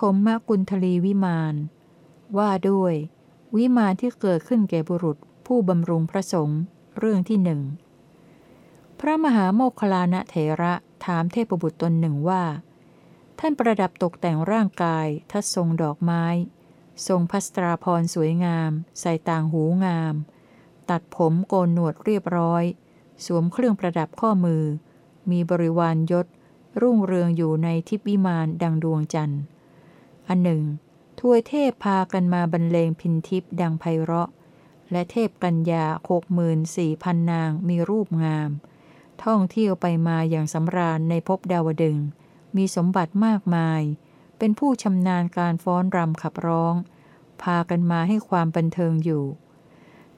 ฐมมกุลทลีวิมาน ว่าด้วย วิมานที่เกิดขึ้นแก่บุรุษผู้บำรุงพระสงฆ์เรื่องที่หนึ่งพระมหาโมคคลานะเถระถามเทพบุตรตนหนึ่งว่า ท่านประดับตกแต่งร่างกายทัดทรงดอกไม้ ทรงพัสตราพรสวยงาม ใส่ต่างหูงาม ตัดผมโกนหนวดเรียบร้อย สวมเครื่องประดับข้อมือ มีบริวารยศ รุ่งเรืองอยู่ในทิพวิมานดังดวงจันทร์ อันหนึ่ง ทวยเทพพากันมาบรรเลงพินทิพดังไพเราะ และเทพกัญญาหกหมื่นสี่พันนางมีรูปงาม ท่องเที่ยวไปมาอย่างสำราญในภพดาวดึง มีสมบัติมากมาย เป็นผู้ชำนาญการฟ้อนรำขับร้อง พากันมาให้ความบันเทิงอยู่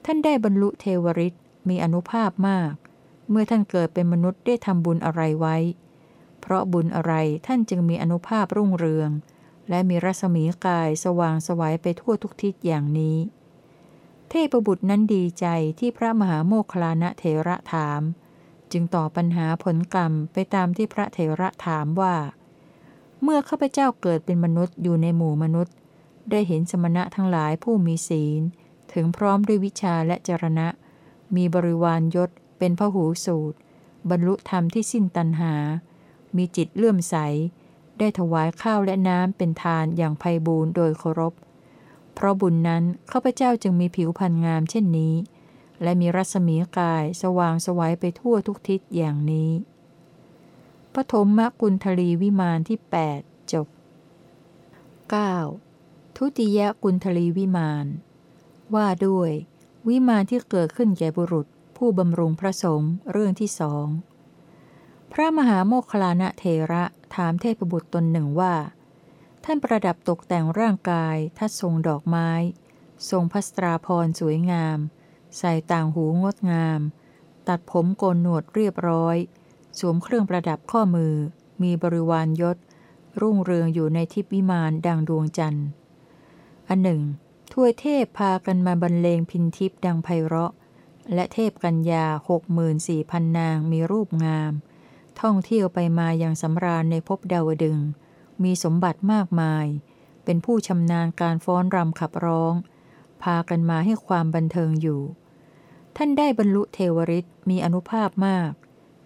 ท่านได้บรรลุเทวริษมีอนุภาพมาก เมื่อท่านเกิดเป็นมนุษย์ได้ทำบุญอะไรไว้ เพราะบุญอะไรท่านจึงมีอนุภาพรุ่งเรือง และมีรัศมีกายสว่างสวัยไปทั่วทุกทิศอย่างนี้ เทพบุตรนั้นดีใจที่พระมหาโมคลานะเถระถาม จึงตอบปัญหาผลกรรมไปตามที่พระเถระถามว่า เมื่อข้าพเจ้าเกิดเป็นมนุษย์อยู่ในหมู่มนุษย์ ได้เห็นสมณะทั้งหลายผู้มีศีล ถึงพร้อมด้วยวิชาและจรณะ มีบริวารยศเป็นพหูสูตร บรรลุธรรมที่สิ้นตัณหา มีจิตเลื่อมใส ได้ถวายข้าวและน้ำเป็นทานอย่างไพบูรณ์โดยเคารพ เพราะบุญนั้นข้าพเจ้าจึงมีผิวพรรณงามเช่นนี้ และมีรัศมีกายสว่างสวัยไปทั่วทุกทิศอย่างนี้ปฐมมกุลทลีวิมานที่ 8 จบ 9. ทุติยกุลทลีวิมาน ว่าด้วย วิมานที่เกิดขึ้นแก่บุรุษ ผู้บำรุงพระสงฆ์เรื่องที่สอง พระมหาโมคลานะเทระถามเทพบุตรตนหนึ่งว่า ท่านประดับตกแต่งร่างกายทัดทรงดอกไม้ ทรงพัสตราพรสวยงาม ใส่ต่างหูงดงาม ตัดผมโกนหนวดเรียบร้อย สวมเครื่องประดับข้อมือ มีบริวารยศ รุ่งเรืองอยู่ในทิพวิมานดังดวงจันทร์ อันหนึ่งทวยเทพพากันมาบรรเลงพินทิพดังไพเราะ และเทพกัญญาหกหมื่นสี่พันนางมีรูปงาม ท่องเที่ยวไปมาอย่างสำราญในภพดาวดึง มีสมบัติมากมาย เป็นผู้ชำนาญการฟ้อนรำขับร้อง พากันมาให้ความบันเทิงอยู่ ท่านได้บรรลุเทวริษมีอนุภาพมาก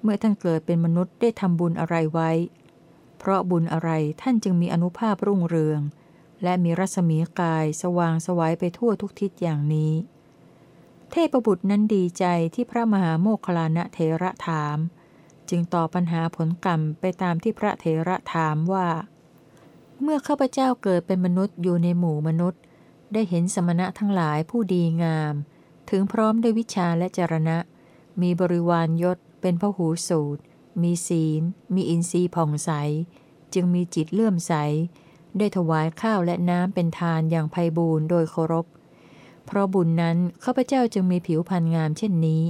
เมื่อท่านเกิดเป็นมนุษย์ได้ทำบุญอะไรไว้ เพราะบุญอะไรท่านจึงมีอนุภาพรุ่งเรือง และมีรัศมีกายสว่างสวัยไปทั่วทุกทิศอย่างนี้ เทพบุตรนั้นดีใจที่พระมหาโมคคลานะเทระถาม จึงตอบปัญหาผลกรรมไปตามที่พระเทระถามว่า เมื่อข้าพเจ้าเกิดเป็นมนุษย์อยู่ในหมู่มนุษย์ ได้เห็นสมณะทั้งหลายผู้ดีงาม ถึงพร้อมด้วยวิชาและจรณะ มีบริวารยศ เป็นพหูสูตร มีศีล มีอินทรีย์ผ่องใส จึงมีจิตเลื่อมใส ได้ถวายข้าวและน้ำเป็นทานอย่างไพบูรณ์โดยเคารพ เพราะบุญนั้นข้าพเจ้าจึงมีผิวพรรณงามเช่นนี้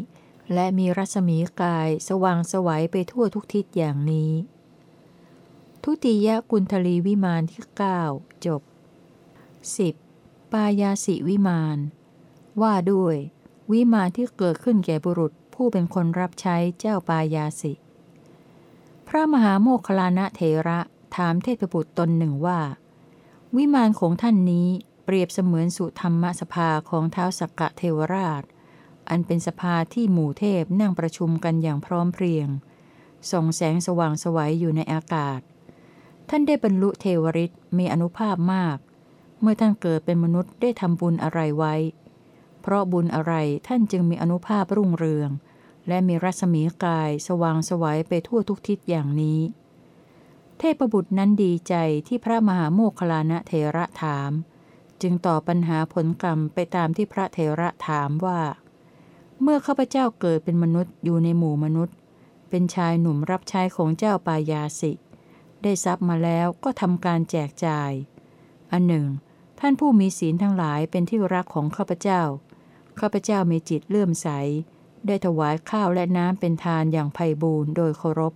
และมีรัศมีกายสว่างสวัยไปทั่วทุกทิศอย่างนี้ ทุติยกุลทลีวิมานที่ 9 จบ 10. ปายาสิวิมาน ว่าด้วย วิมานที่เกิดขึ้นแก่บุรุษผู้เป็นคนรับใช้เจ้าปายาสิ พระมหาโมคลานะเถระถามเทพบุตรตนหนึ่งว่า วิมานของท่านนี้เปรียบเสมือนสุธรรมสภาของเท้าสักกะเทวราช อันเป็นสภาที่หมู่เทพนั่งประชุมกันอย่างพร้อมเพรียง ส่องแสงสว่างสวัยอยู่ในอากาศ ท่านได้บรรลุเทวริษมีอนุภาพมาก เมื่อท่านเกิดเป็นมนุษย์ได้ทำบุญอะไรไว้ เพราะบุญอะไรท่านจึงมีอนุภาพรุ่งเรือง และมีรัศมีกายสว่างสวัยไปทั่วทุกทิศอย่างนี้ เทพบุตรนั้นดีใจที่พระมหาโมคลานะเทระถาม จึงตอบปัญหาผลกรรมไปตามที่พระเทระถามว่า มื่อข้าพเจ้าเกิดเป็นมนุษย์อยู่ในหมู่มนุษย์ เป็นชายหนุ่มรับใช้ของเจ้าปายาสิ ได้ทรัพย์มาแล้วก็ทำการแจกจ่าย อันหนึ่ง ท่านผู้มีศีลทั้งหลายเป็นที่รักของข้าพเจ้า ข้าพเจ้ามีจิตเลื่อมใส ได้ถวายข้าวและน้ำเป็นทานอย่างไพ่บูรณ์โดยเคารพ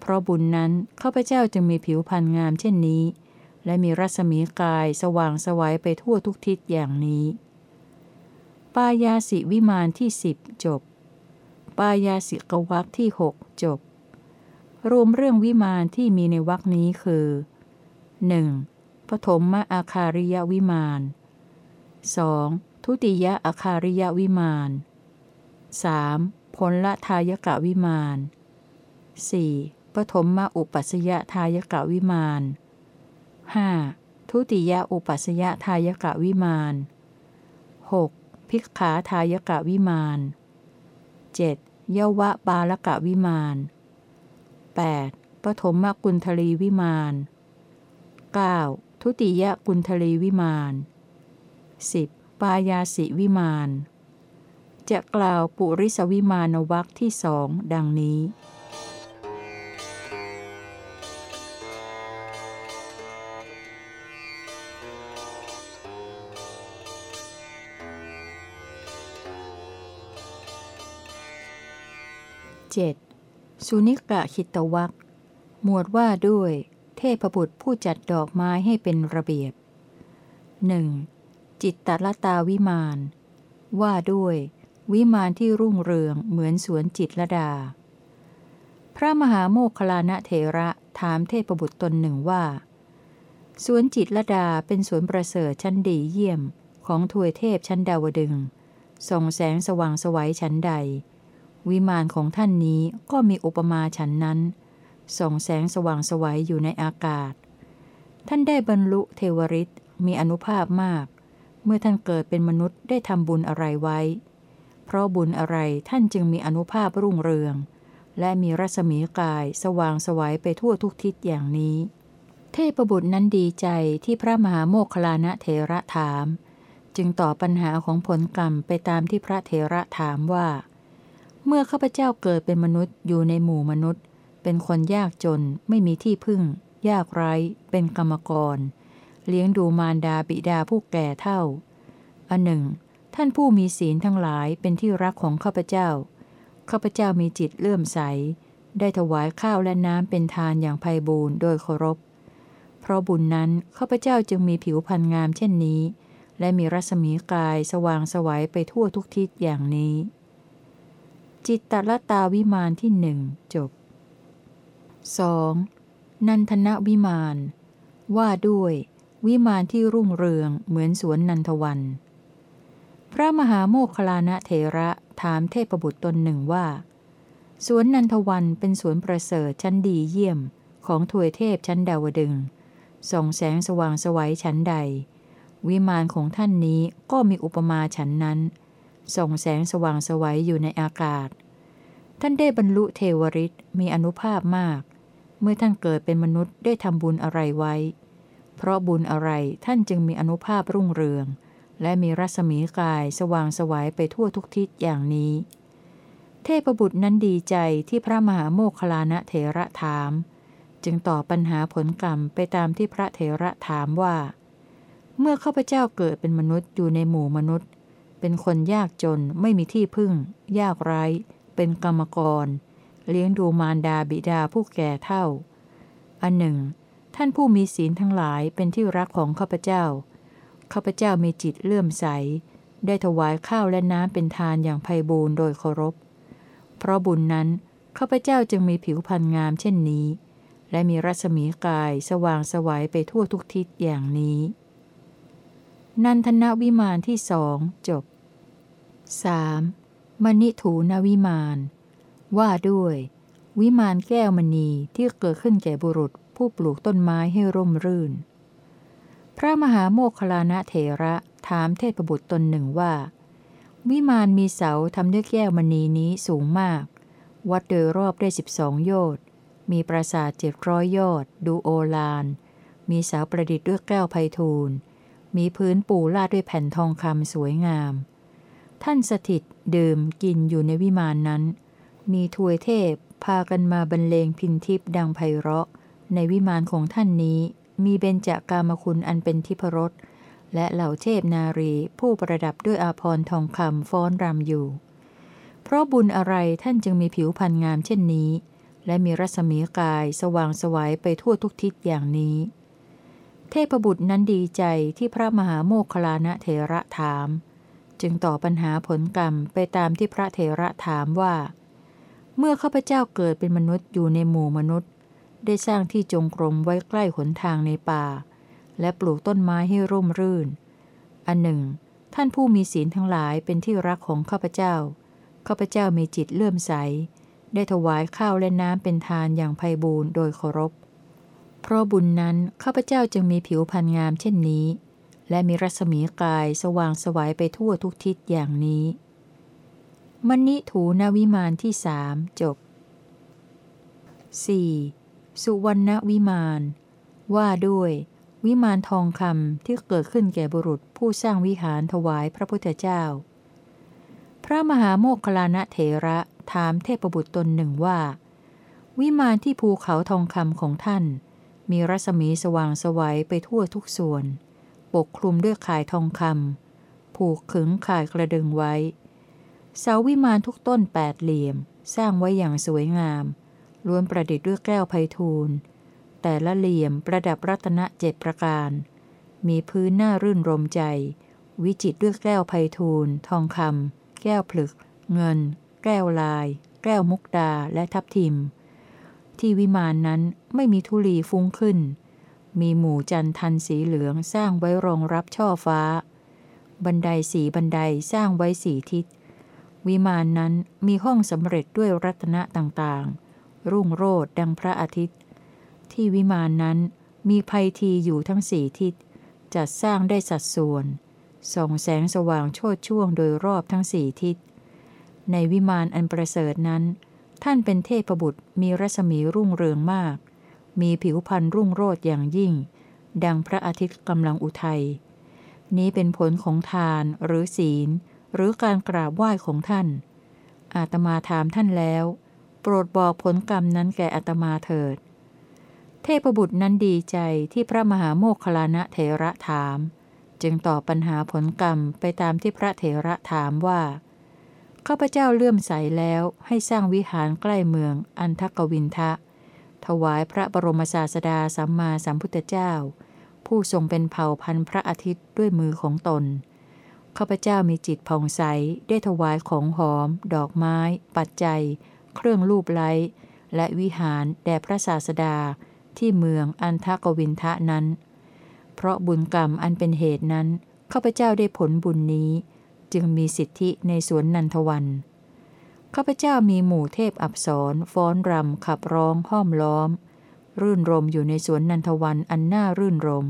เพราะบุญนั้นข้าพเจ้าจึงมีผิวพรรณงามเช่นนี้ และมีรัศมีกายสว่างสวัยไปทั่วทุกทิศอย่างนี้ ปายาสิวิมานที่สิบจบ ปายาสิกวักที่หกจบ รวมเรื่องวิมานที่มีในวรคนี้คือ 1. ปฐมมอาคาริยวิมาน 2. ทุติยอาคาริยวิมาน 3. ผลละทายกะวิมาน 4. ปฐมมอุปัสยทายกะวิมาน 5. ทุติยอุปัสยทายกะวิมาน 6. ภิกขาทายกะวิมาน 7. เยวะปาลกะวิมาน 8. ปฐมมกุลทลีวิมาน 9. ทุติยกุลทลีวิมาน 10. ปายาสิวิมาน จะกล่าวปุริสวิมานวักที่สองดังนี้ 7. สุนิกะคิตวักหมวดว่าด้วย เทพบุตรผู้จัดดอกไม้ให้เป็นระเบียบหนึ่งจิตตลตาวิมาน ว่าด้วย วิมานที่รุ่งเรืองเหมือนสวนจิตรดา พระมหาโมคลานะเถระถามเทพบุตรตนหนึ่งว่า สวนจิตรดาเป็นสวนประเสริฐชั้นดีเยี่ยมของทวยเทพชั้นดาวดึงส่องแสงสว่างสวัยชั้นใด วิมานของท่านนี้ก็มีอุปมาฉันนั้น ส่องแสงสว่างสวัยอยู่ในอากาศ ท่านได้บรรลุเทวริษมีอนุภาพมาก เมื่อท่านเกิดเป็นมนุษย์ได้ทำบุญอะไรไว้ เพราะบุญอะไรท่านจึงมีอนุภาพรุ่งเรือง และมีรัศมีกายสว่างสวัยไปทั่วทุกทิศอย่างนี้ เทพบุตรนั้นดีใจที่พระมหาโมคลานะเถระถาม จึงตอบปัญหาของผลกรรมไปตามที่พระเถระถามว่า เมื่อข้าพเจ้าเกิดเป็นมนุษย์อยู่ในหมู่มนุษย์ เป็นคนยากจนไม่มีที่พึ่ง ยากไร้ เป็นกรรมกร เลี้ยงดูมารดาบิดาผู้แก่เท่า อันหนึ่ง ท่านผู้มีศีลทั้งหลายเป็นที่รักของข้าพเจ้า ข้าพเจ้ามีจิตเลื่อมใส ได้ถวายข้าวและน้ำเป็นทานอย่างไพ่บูรณ์โดยเคารพ เพราะบุญนั้นข้าพเจ้าจึงมีผิวพรรณงามเช่นนี้ และมีรัศมีกายสว่างสวัยไปทั่วทุกทิศอย่างนี้ จิตตลตาวิมานที่หนึ่งจบ 2. นันทนวิมาน ว่าด้วย วิมานที่รุ่งเรืองเหมือนสวนนันทวัน พระมหาโมคคลานะเถระถามเทพบุตรตนหนึ่งว่า สวนนันทวันเป็นสวนประเสริฐชั้นดีเยี่ยมของถวยเทพชั้นดาวดึงส่องแสงสว่างสวัยชั้นใด วิมานของท่านนี้ก็มีอุปมาฉันนั้น ส่งแสงสว่างสวัยอยู่ในอากาศ ท่านได้บรรลุเทวริษมีอนุภาพมาก เมื่อท่านเกิดเป็นมนุษย์ได้ทำบุญอะไรไว้ เพราะบุญอะไรท่านจึงมีอนุภาพรุ่งเรือง และมีรัศมีกายสว่างสวัยไปทั่วทุกทิศอย่างนี้ เทพบุตรนั้นดีใจที่พระมหาโมคคลานะเถระถาม จึงตอบปัญหาผลกรรมไปตามที่พระเถระถามว่า เมื่อข้าพเจ้าเกิดเป็นมนุษย์อยู่ในหมู่มนุษย์ เป็นคนยากจนไม่มีที่พึ่ง ยากไร้ เป็นกรรมกร เลี้ยงดูมารดาบิดาผู้แก่เท่า อันหนึ่ง ท่านผู้มีศีลทั้งหลายเป็นที่รักของข้าพเจ้า ข้าพเจ้ามีจิตเลื่อมใส ได้ถวายข้าวและน้ำเป็นทานอย่างไพบูรณ์โดยเคารพ เพราะบุญนั้นข้าพเจ้าจึงมีผิวพรรณงามเช่นนี้ และมีรัศมีกายสว่างสวัยไปทั่วทุกทิศอย่างนี้ นันทนวิมานที่สองจบ 3. มณิถูนวิมาน ว่าด้วย วิมานแก้วมณีที่เกิดขึ้นแก่บุรุษผู้ปลูกต้นไม้ให้ร่มรื่น พระมหาโมคคลานะเถระถามเทพบุตรตนหนึ่งว่า วิมานมีเสาทำด้วยแก้วมณีนี้สูงมาก วัดโดยรอบได้สิบสองโยชน์มีปราสาทเจ็ดร้อยยอด ดูโอลาน มีเสาประดิษฐ์ด้วยแก้วไพทูล มีพื้นปูลาดด้วยแผ่นทองคำสวยงาม ท่านสถิตดื่มกินอยู่ในวิมานนั้น มีทวยเทพพากันมาบรรเลงพินทิพดังไพเราะ ในวิมานของท่านนี้มีเบญจากามคุณอันเป็นทิพรสและเหล่าเทพนารีผู้ประดับด้วยอาพรทองคำฟ้อนรำอยู่ เพราะบุญอะไรท่านจึงมีผิวพรรณงามเช่นนี้ และมีรัศมีกายสว่างสวัยไปทั่วทุกทิศอย่างนี้ เทพบุตรนั้นดีใจที่พระมหาโมคลานะเถระถาม จึงตอบปัญหาผลกรรมไปตามที่พระเถระถามว่า เมื่อข้าพเจ้าเกิดเป็นมนุษย์อยู่ในหมู่มนุษย์ ได้สร้างที่จงกรมไว้ใกล้หนทางในป่า และปลูกต้นไม้ให้ร่มรื่น อันหนึ่ง ท่านผู้มีศีลทั้งหลายเป็นที่รักของข้าพเจ้าข้าพเจ้ามีจิตเลื่อมใส ได้ถวายข้าวและน้ำเป็นทานอย่างไพบูรณ์โดยเคารพ เพราะบุญนั้นข้าพเจ้าจึงมีผิวพรรณงามเช่นนี้ และมีรัศมีกายสว่างสวัยไปทั่วทุกทิศอย่างนี้ มณิถูนวิมานที่สามจบ 4. สุวรรณวิมาน ว่าด้วย วิมานทองคำที่เกิดขึ้นแก่บุรุษผู้สร้างวิหารถวายพระพุทธเจ้า พระมหาโมคคลานะเถระถามเทพบุตรตนหนึ่งว่า วิมานที่ภูเขาทองคำของท่าน มีรัศมีสว่างสวัยไปทั่วทุกส่วน ปกคลุมด้วยข่ายทองคำผูกขึงข่ายกระดึงไว้ เสาวิมานทุกต้นแปดเหลี่ยม สร้างไว้อย่างสวยงาม ล้วนประดิษฐ์ด้วยแก้วไพทูลแต่ละเหลี่ยมประดับรัตนเจ็ดประการ มีพื้นหน้ารื่นรมใจ วิจิตด้วยแก้วไพทูลทองคำแก้วผลึก เงิน แก้วลาย แก้วมุกดาและทับทิม ที่วิมานนั้นไม่มีธุลีฟุ้งขึ้น มีหมู่จันทันสีเหลืองสร้างไว้รองรับช่อฟ้า บันไดสีบันไดสร้างไว้สี่ทิศ วิมานนั้นมีห้องสำเร็จด้วยรัตนะต่างๆ รุ่งโรดดังพระอาทิตย์ ที่วิมานนั้นมีภัยทีอยู่ทั้งสี่ทิศ จัดสร้างได้สัดส่วน ส่องแสงสว่างโชดช่วงโดยรอบทั้งสี่ทิศ ในวิมานอันประเสริฐนั้น ท่านเป็นเทพบุตรมีรัศมีรุ่งเรืองมาก มีผิวพรรณรุ่งโรดอย่างยิ่ง ดังพระอาทิตย์กำลังอุทัย นี้เป็นผลของทานหรือศีล หรือการกราบไหว้ของท่าน อาตมาถามท่านแล้ว โปรดบอกผลกรรมนั้นแก่อาตมาเถิด เทพบุตรนั้นดีใจที่พระมหาโมคคลานะเถระถาม จึงตอบปัญหาผลกรรมไปตามที่พระเถระถามว่า ข้าพเจ้าเลื่อมใสแล้วให้สร้างวิหารใกล้เมือง อันทกวินทะ ถวายพระบรมศาสดาสัมมาสัมพุทธเจ้า ผู้ทรงเป็นเผ่าพันธุ์พระอาทิตย์ด้วยมือของตนข้าพเจ้ามีจิตผ่องใสได้ถวายของหอม ดอกไม้ ปัจจัย เครื่องรูปไล้ และวิหารแด่พระศาสดาที่เมืองอันทกวินทะนั้น เพราะบุญกรรมอันเป็นเหตุนั้นข้าพเจ้าได้ผลบุญนี้ จึงมีสิทธิในสวนนันทวันข้าพเจ้ามีหมู่เทพอับสรฟ้อนรำขับร้องห้อมล้อม รื่นรมอยู่ในสวนนันทวันอันน่ารื่นรม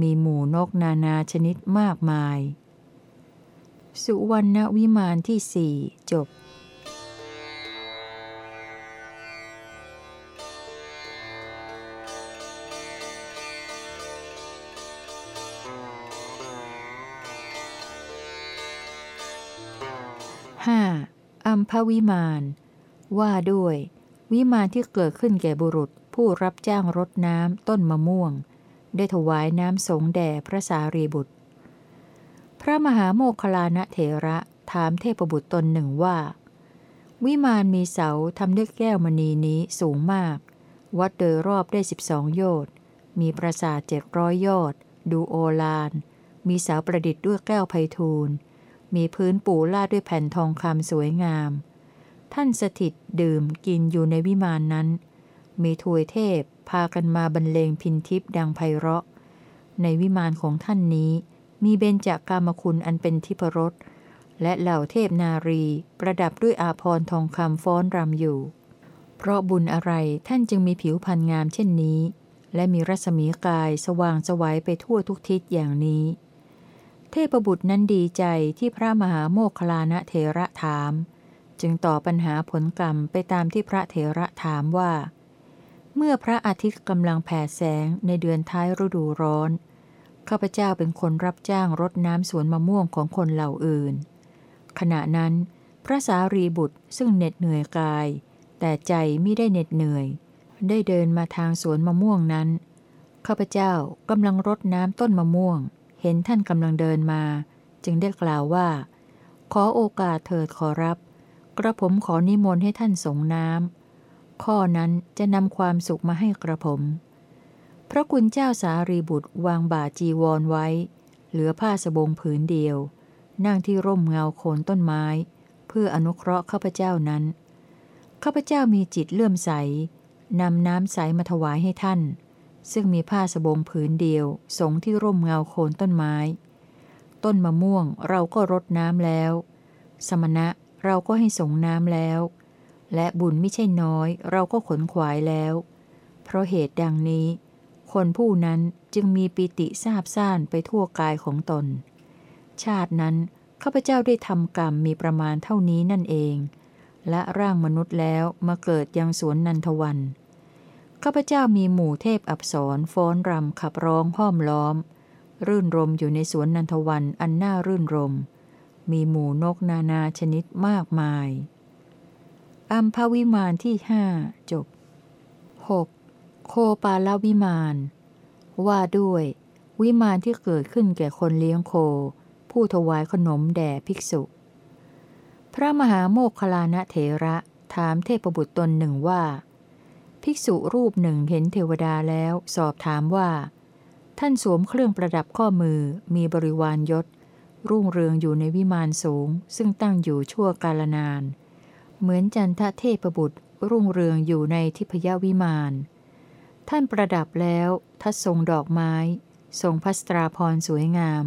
มีหมู่นกนานาชนิดมากมาย สุวรรณวิมานที่สี่จบ อัมพวิมาน ว่าด้วย วิมานที่เกิดขึ้นแก่บุรุษ ผู้รับจ้างรดน้ำต้นมะม่วง ได้ถวายน้ำสงแด่พระสารีบุตร พระมหาโมคคลานะเถระถามเทพบุตรตนหนึ่งว่า วิมานมีเสาทำด้วยแก้วมณีนี้สูงมาก วัดโดยรอบได้สิบสองโยชน์มีปราสาทเจ็ดร้อยยอด ดูโอลาน มีเสาประดิษฐ์ด้วยแก้วไพทูล มีพื้นปูลาดด้วยแผ่นทองคำสวยงาม ท่านสถิตดื่มกินอยู่ในวิมานนั้น มีทวยเทพพากันมาบรรเลงพินทิพดังไพเราะ ในวิมานของท่านนี้ มีเบญจากามคุณอันเป็นทิพรสและเหล่าเทพนารีประดับด้วยอาพรทองคำฟ้อนรำอยู่ เพราะบุญอะไรท่านจึงมีผิวพรรณงามเช่นนี้ และมีรัศมีกายสว่างสวัยไปทั่วทุกทิศอย่างนี้ ทพบุตรนั้นดีใจที่พระมหาโมคคลานะเถระถาม จึงตอบปัญหาผลกรรมไปตามที่พระเถระถามว่า เมื่อพระอาทิตย์กำลังแผ่แสงในเดือนท้ายฤดูร้อน ข้าพเจ้าเป็นคนรับจ้างรดน้ำสวนมะม่วงของคนเหล่าอื่น ขณะนั้น พระสารีบุตรซึ่งเหน็ดเหนื่อยกาย แต่ใจไม่ได้เหน็ดเหนื่อย ได้เดินมาทางสวนมะม่วงนั้น ข้าพเจ้ากำลังรดน้ำต้นมะม่วง ห็นท่านกำลังเดินมา จึงได้กล่าวว่า ขอโอกาสเถิดขอรับ กระผมขอนิมนต์ให้ท่านสงน้ำข้อนั้นจะนำความสุขมาให้กระผม พระคุณเจ้าสารีบุตรวางบาจีวรไว้ เหลือผ้าสบงผืนเดียว นั่งที่ร่มเงาโคนต้นไม้ เพื่ออนุเคราะห์ข้าพเจ้านั้นข้าพเจ้ามีจิตเลื่อมใสนำน้ำใสมาถวายให้ท่าน ซึ่งมีผ้าสบงผืนเดียว สงที่ร่มเงาโคนต้นไม้ ต้นมะม่วงเราก็รดน้ำแล้ว สมณะเราก็ให้สงน้ำแล้ว และบุญไม่ใช่น้อย เราก็ขนขวายแล้ว เพราะเหตุดังนี้ คนผู้นั้นจึงมีปิติซาบซ่านไปทั่วกายของตน ชาตินั้นข้าพเจ้าได้ทำกรรมมีประมาณเท่านี้นั่นเอง และร่างมนุษย์แล้วมาเกิดยังสวนนันทวัน ข้าพเจ้ามีหมู่เทพอับสรฟ้อนรำขับร้องห้อมล้อม รื่นรมอยู่ในสวนนันทวันอันน่ารื่นรม มีหมู่นกนานาชนิดมากมาย อัมพวิมานที่ห้าจบ 6. โคปาลวิมาน ว่าด้วย วิมานที่เกิดขึ้นแก่คนเลี้ยงโค ผู้ถวายขนมแด่ภิกษุ พระมหาโมคคลานะเถระถามเทพบุตรตนหนึ่งว่า ภิกษุรูปหนึ่งเห็นเทวดาแล้วสอบถามว่า ท่านสวมเครื่องประดับข้อมือมีบริวารยศ รุ่งเรืองอยู่ในวิมานสูง ซึ่งตั้งอยู่ชั่วกาลนาน เหมือนจันทเทพบุตร รุ่งเรืองอยู่ในทิพยวิมานท่านประดับแล้วทัดทรงดอกไม้ ทรงพัสตราพรสวยงาม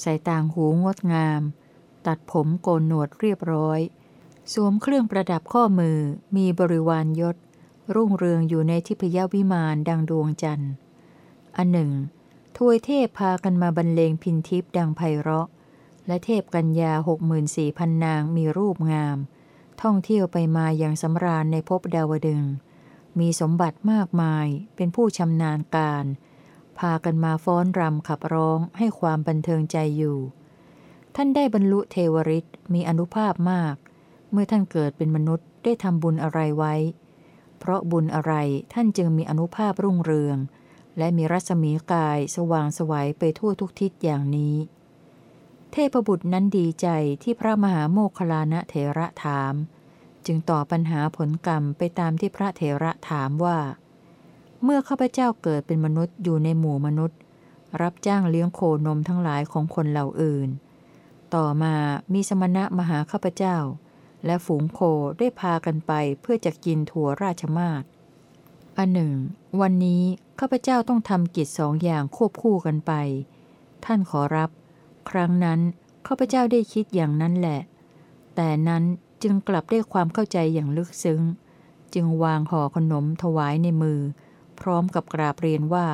ใส่ต่างหูงดงาม ตัดผมโกนหนวดเรียบร้อย สวมเครื่องประดับข้อมือมีบริวารยศ รุ่งเรืองอยู่ในทิพยวิมานดังดวงจันทร์ อันหนึ่งทวยเทพพากันมาบรรเลงพินทิพดังไพเราะ และเทพกัญญาหกหมื่นสี่พันนางมีรูปงาม ท่องเที่ยวไปมาอย่างสำราญในภพดาวดึง มีสมบัติมากมายเป็นผู้ชำนาญการ พากันมาฟ้อนรำขับร้องให้ความบันเทิงใจอยู่ ท่านได้บรรลุเทวริษมีอนุภาพมาก เมื่อท่านเกิดเป็นมนุษย์ได้ทำบุญอะไรไว้ เพราะบุญอะไรท่านจึงมีอนุภาพรุ่งเรือง และมีรัศมีกายสว่างสวัยไปทั่วทุกทิศอย่างนี้ เทพบุตรนั้นดีใจที่พระมหาโมคคลานะเถระถาม จึงตอบปัญหาผลกรรมไปตามที่พระเถระถามว่า เมื่อข้าพเจ้าเกิดเป็นมนุษย์อยู่ในหมู่มนุษย์ รับจ้างเลี้ยงโคนมทั้งหลายของคนเหล่าอื่น ต่อมามีสมณะมหาข้าพเจ้า และฝูงโคได้พากันไปเพื่อจะกินถั่วราชมาศอันหนึ่ง วันนี้ข้าพเจ้าต้องทำกิจสองอย่างควบคู่กันไป ท่านขอรับ ครั้งนั้นข้าพเจ้าได้คิดอย่างนั้นแหละ แต่นั้นจึงกลับได้ความเข้าใจอย่างลึกซึ้ง จึงวางห่อขนมถวายในมือ พร้อมกับกราบเรียนว่า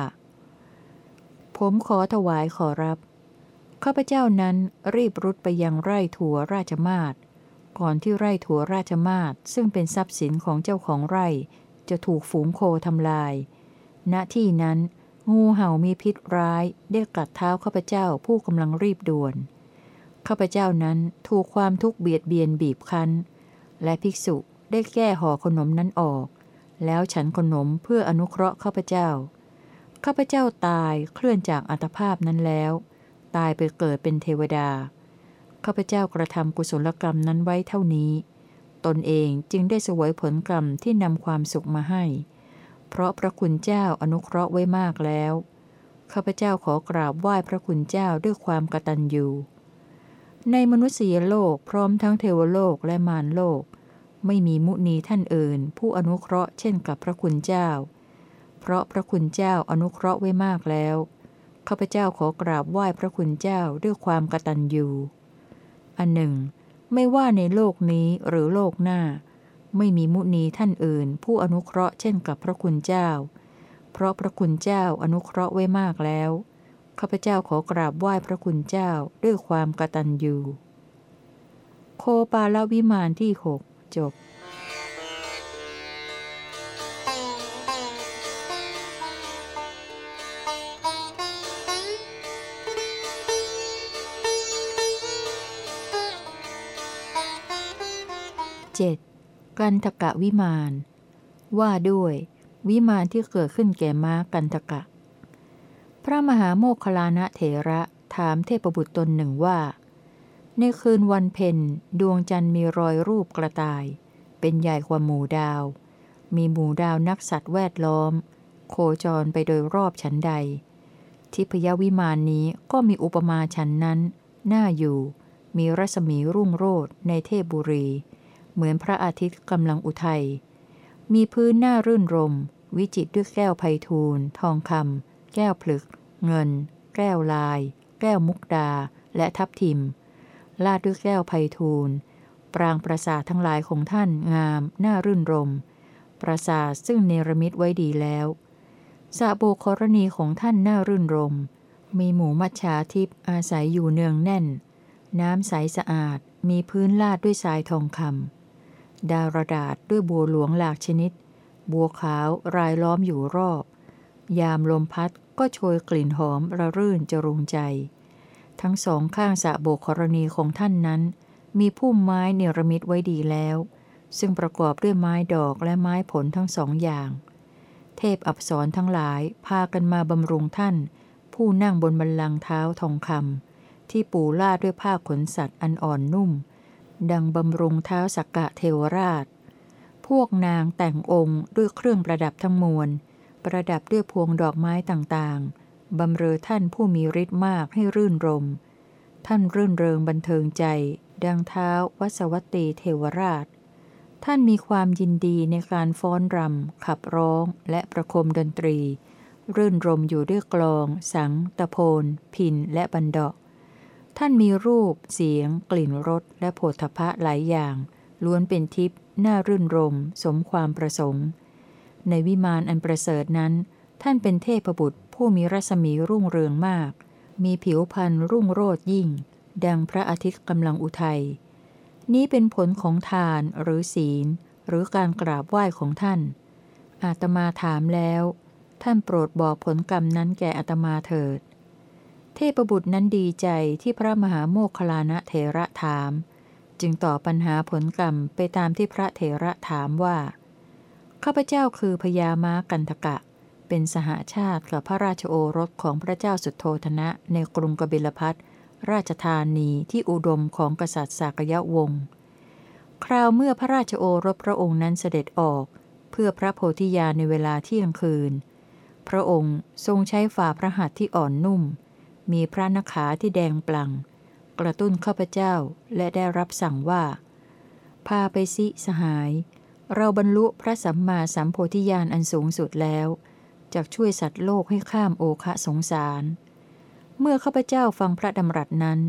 ผมขอถวายขอรับ ข้าพเจ้านั้นรีบรุดไปยังไร่ถั่วราชมาศ ก่อนที่ไร่ถั่วราชมาศซึ่งเป็นทรัพย์สินของเจ้าของไร่ จะถูกฝูงโคทำลาย ณที่นั้น งูเห่ามีพิษร้ายได้กัดเท้าข้าพเจ้าผู้กำลังรีบด่วนข้าพเจ้านั้นถูกความทุกข์เบียดเบียนบีบคั้น และภิกษุได้แก้ห่อขนมนั้นออก แล้วฉันขนมเพื่ออนุเคราะห์ข้าพเจ้าข้าพเจ้าตายเคลื่อนจากอัตภาพนั้นแล้ว ตายไปเกิดเป็นเทวดา ข้าพเจ้ากระทำกุศลกรรมนั้นไว้เท่านี้ ตนเองจึงได้สวยผลกรรมที่นำความสุขมาให้ เพราะพระคุณเจ้าอนุเคราะห์ไว้มากแล้ว ข้าพเจ้าขอกราบไหว้พระคุณเจ้าด้วยความกตัญญู ในมนุษยโลกพร้อมทั้งเทวโลกและมารโลก ไม่มีมุนีท่านอื่น ผู้อนุเคราะห์เช่นกับพระคุณเจ้า เพราะพระคุณเจ้าอนุเคราะห์ไว้มากแล้ว ข้าพเจ้าขอกราบไหว้พระคุณเจ้าด้วยความกตัญญู อันหนึ่ง ไม่ว่าในโลกนี้หรือโลกหน้า ไม่มีมุนีท่านอื่น ผู้อนุเคราะห์เช่นกับพระคุณเจ้า เพราะพระคุณเจ้าอนุเคราะห์ไว้มากแล้วข้าพเจ้าขอกราบไหว้พระคุณเจ้าด้วยความกตัญญูโคปาลวิมานที่หกจบ 7. กันทกะวิมานว่าด้วย วิมานที่เกิดขึ้นแก่ม้ากันทกะ พระมหาโมคลานะเถระถามเทพบุตรตนหนึ่งว่า ในคืนวันเพ็ญดวงจันทร์มีรอยรูปกระต่าย เป็นใหญ่กว่าหมู่ดาว มีหมู่ดาวนักสัตว์แวดล้อม โคจรไปโดยรอบชั้นใด ทิพยวิมานนี้ก็มีอุปมาชั้นนั้น น่าอยู่ มีรัศมีรุ่งโรจน์ในเทพบุรี เหมือนพระอาทิตย์กำลังอุทัย มีพื้นหน้ารื่นรม วิจิตด้วยแก้วไพทูลทองคำแก้วผลึก เงิน แก้วลาย แก้วมุกดา และทับทิม ลาดด้วยแก้วไพทูลปรางประสาททั้งหลายของท่านงามน่ารื่นรม ปราสาทซึ่งเนรมิตไว้ดีแล้วสะโบกรณีของท่านน่ารื่นรม มีหมูมัชชาทิพย์อาศัยอยู่เนืองแน่น น้ำใสสะอาด มีพื้นลาดด้วยทรายทองคำ ดาวระดาษด้วยบัวหลวงหลากชนิด บัวขาวรายล้อมอยู่รอบ ยามลมพัดก็โชยกลิ่นหอมระรื่นจรุงใจ ทั้งสองข้างสะโบกรณีของท่านนั้น มีพุ่มไม้เนรมิตไว้ดีแล้ว ซึ่งประกอบด้วยไม้ดอกและไม้ผลทั้งสองอย่าง เทพอับสรทั้งหลายพากันมาบำรุงท่าน ผู้นั่งบนบันลังเท้าทองคำที่ปูลาดด้วยผ้าขนสัตว์อันอ่อนนุ่ม ดังบำรุงเท้าสักกะเทวราช พวกนางแต่งองค์ด้วยเครื่องประดับทั้งมวล ประดับด้วยพวงดอกไม้ต่างๆ บำเรอท่านผู้มีฤทธิ์มากให้รื่นรม ท่านรื่นเริงบันเทิงใจ ดังเท้าวัสวัตตีเทวราช ท่านมีความยินดีในการฟ้อนรำ ขับร้องและประคมดนตรี รื่นรมอยู่ด้วยกลอง สัง ตะโพน พินและบันดา ท่านมีรูป เสียง กลิ่นรส และโผฏฐะหลายอย่าง ล้วนเป็นทิพย์น่ารื่นรม สมความประสงค์ ในวิมานอันประเสริฐนั้น ท่านเป็นเทพบุตรผู้มีรัศมีรุ่งเรืองมาก มีผิวพรรณรุ่งโรจยิ่ง ดังพระอาทิตย์กำลังอุทัย นี้เป็นผลของทานหรือศีล หรือการกราบไหว้ของท่าน อาตมาถามแล้ว ท่านโปรดบอกผลกรรมนั้นแก่อาตมาเถิด เทพบุตรนั้นดีใจที่พระมหาโมคคลานะเถระถาม จึงตอบปัญหาผลกรรมไปตามที่พระเถระถามว่าข้าพเจ้าคือพญาม้ากันทกะ เป็นสหาชาติกับพระราชโอรสของพระเจ้าสุดโทธนะในกรุงกบิลพัทราชธานีที่อุดมของกษัตริย์สากยวงศ์คราวเมื่อพระราชโอรสพระองค์นั้นเสด็จออก เพื่อพระโพธิญาณในเวลาเที่ยงคืน พระองค์ทรงใช้ฝ่าพระหัตถ์ที่อ่อนนุ่ม มีพระนขาที่แดงปลัง กระตุ้นข้าพเจ้าและได้รับสั่งว่า พาไปสิสหาย เราบรรลุพระสัมมาสัมโพธิญาณอันสูงสุดแล้วจะช่วยสัตว์โลกให้ข้ามโอคะสงสาร เมื่อข้าพเจ้าฟังพระดำรัสนั้น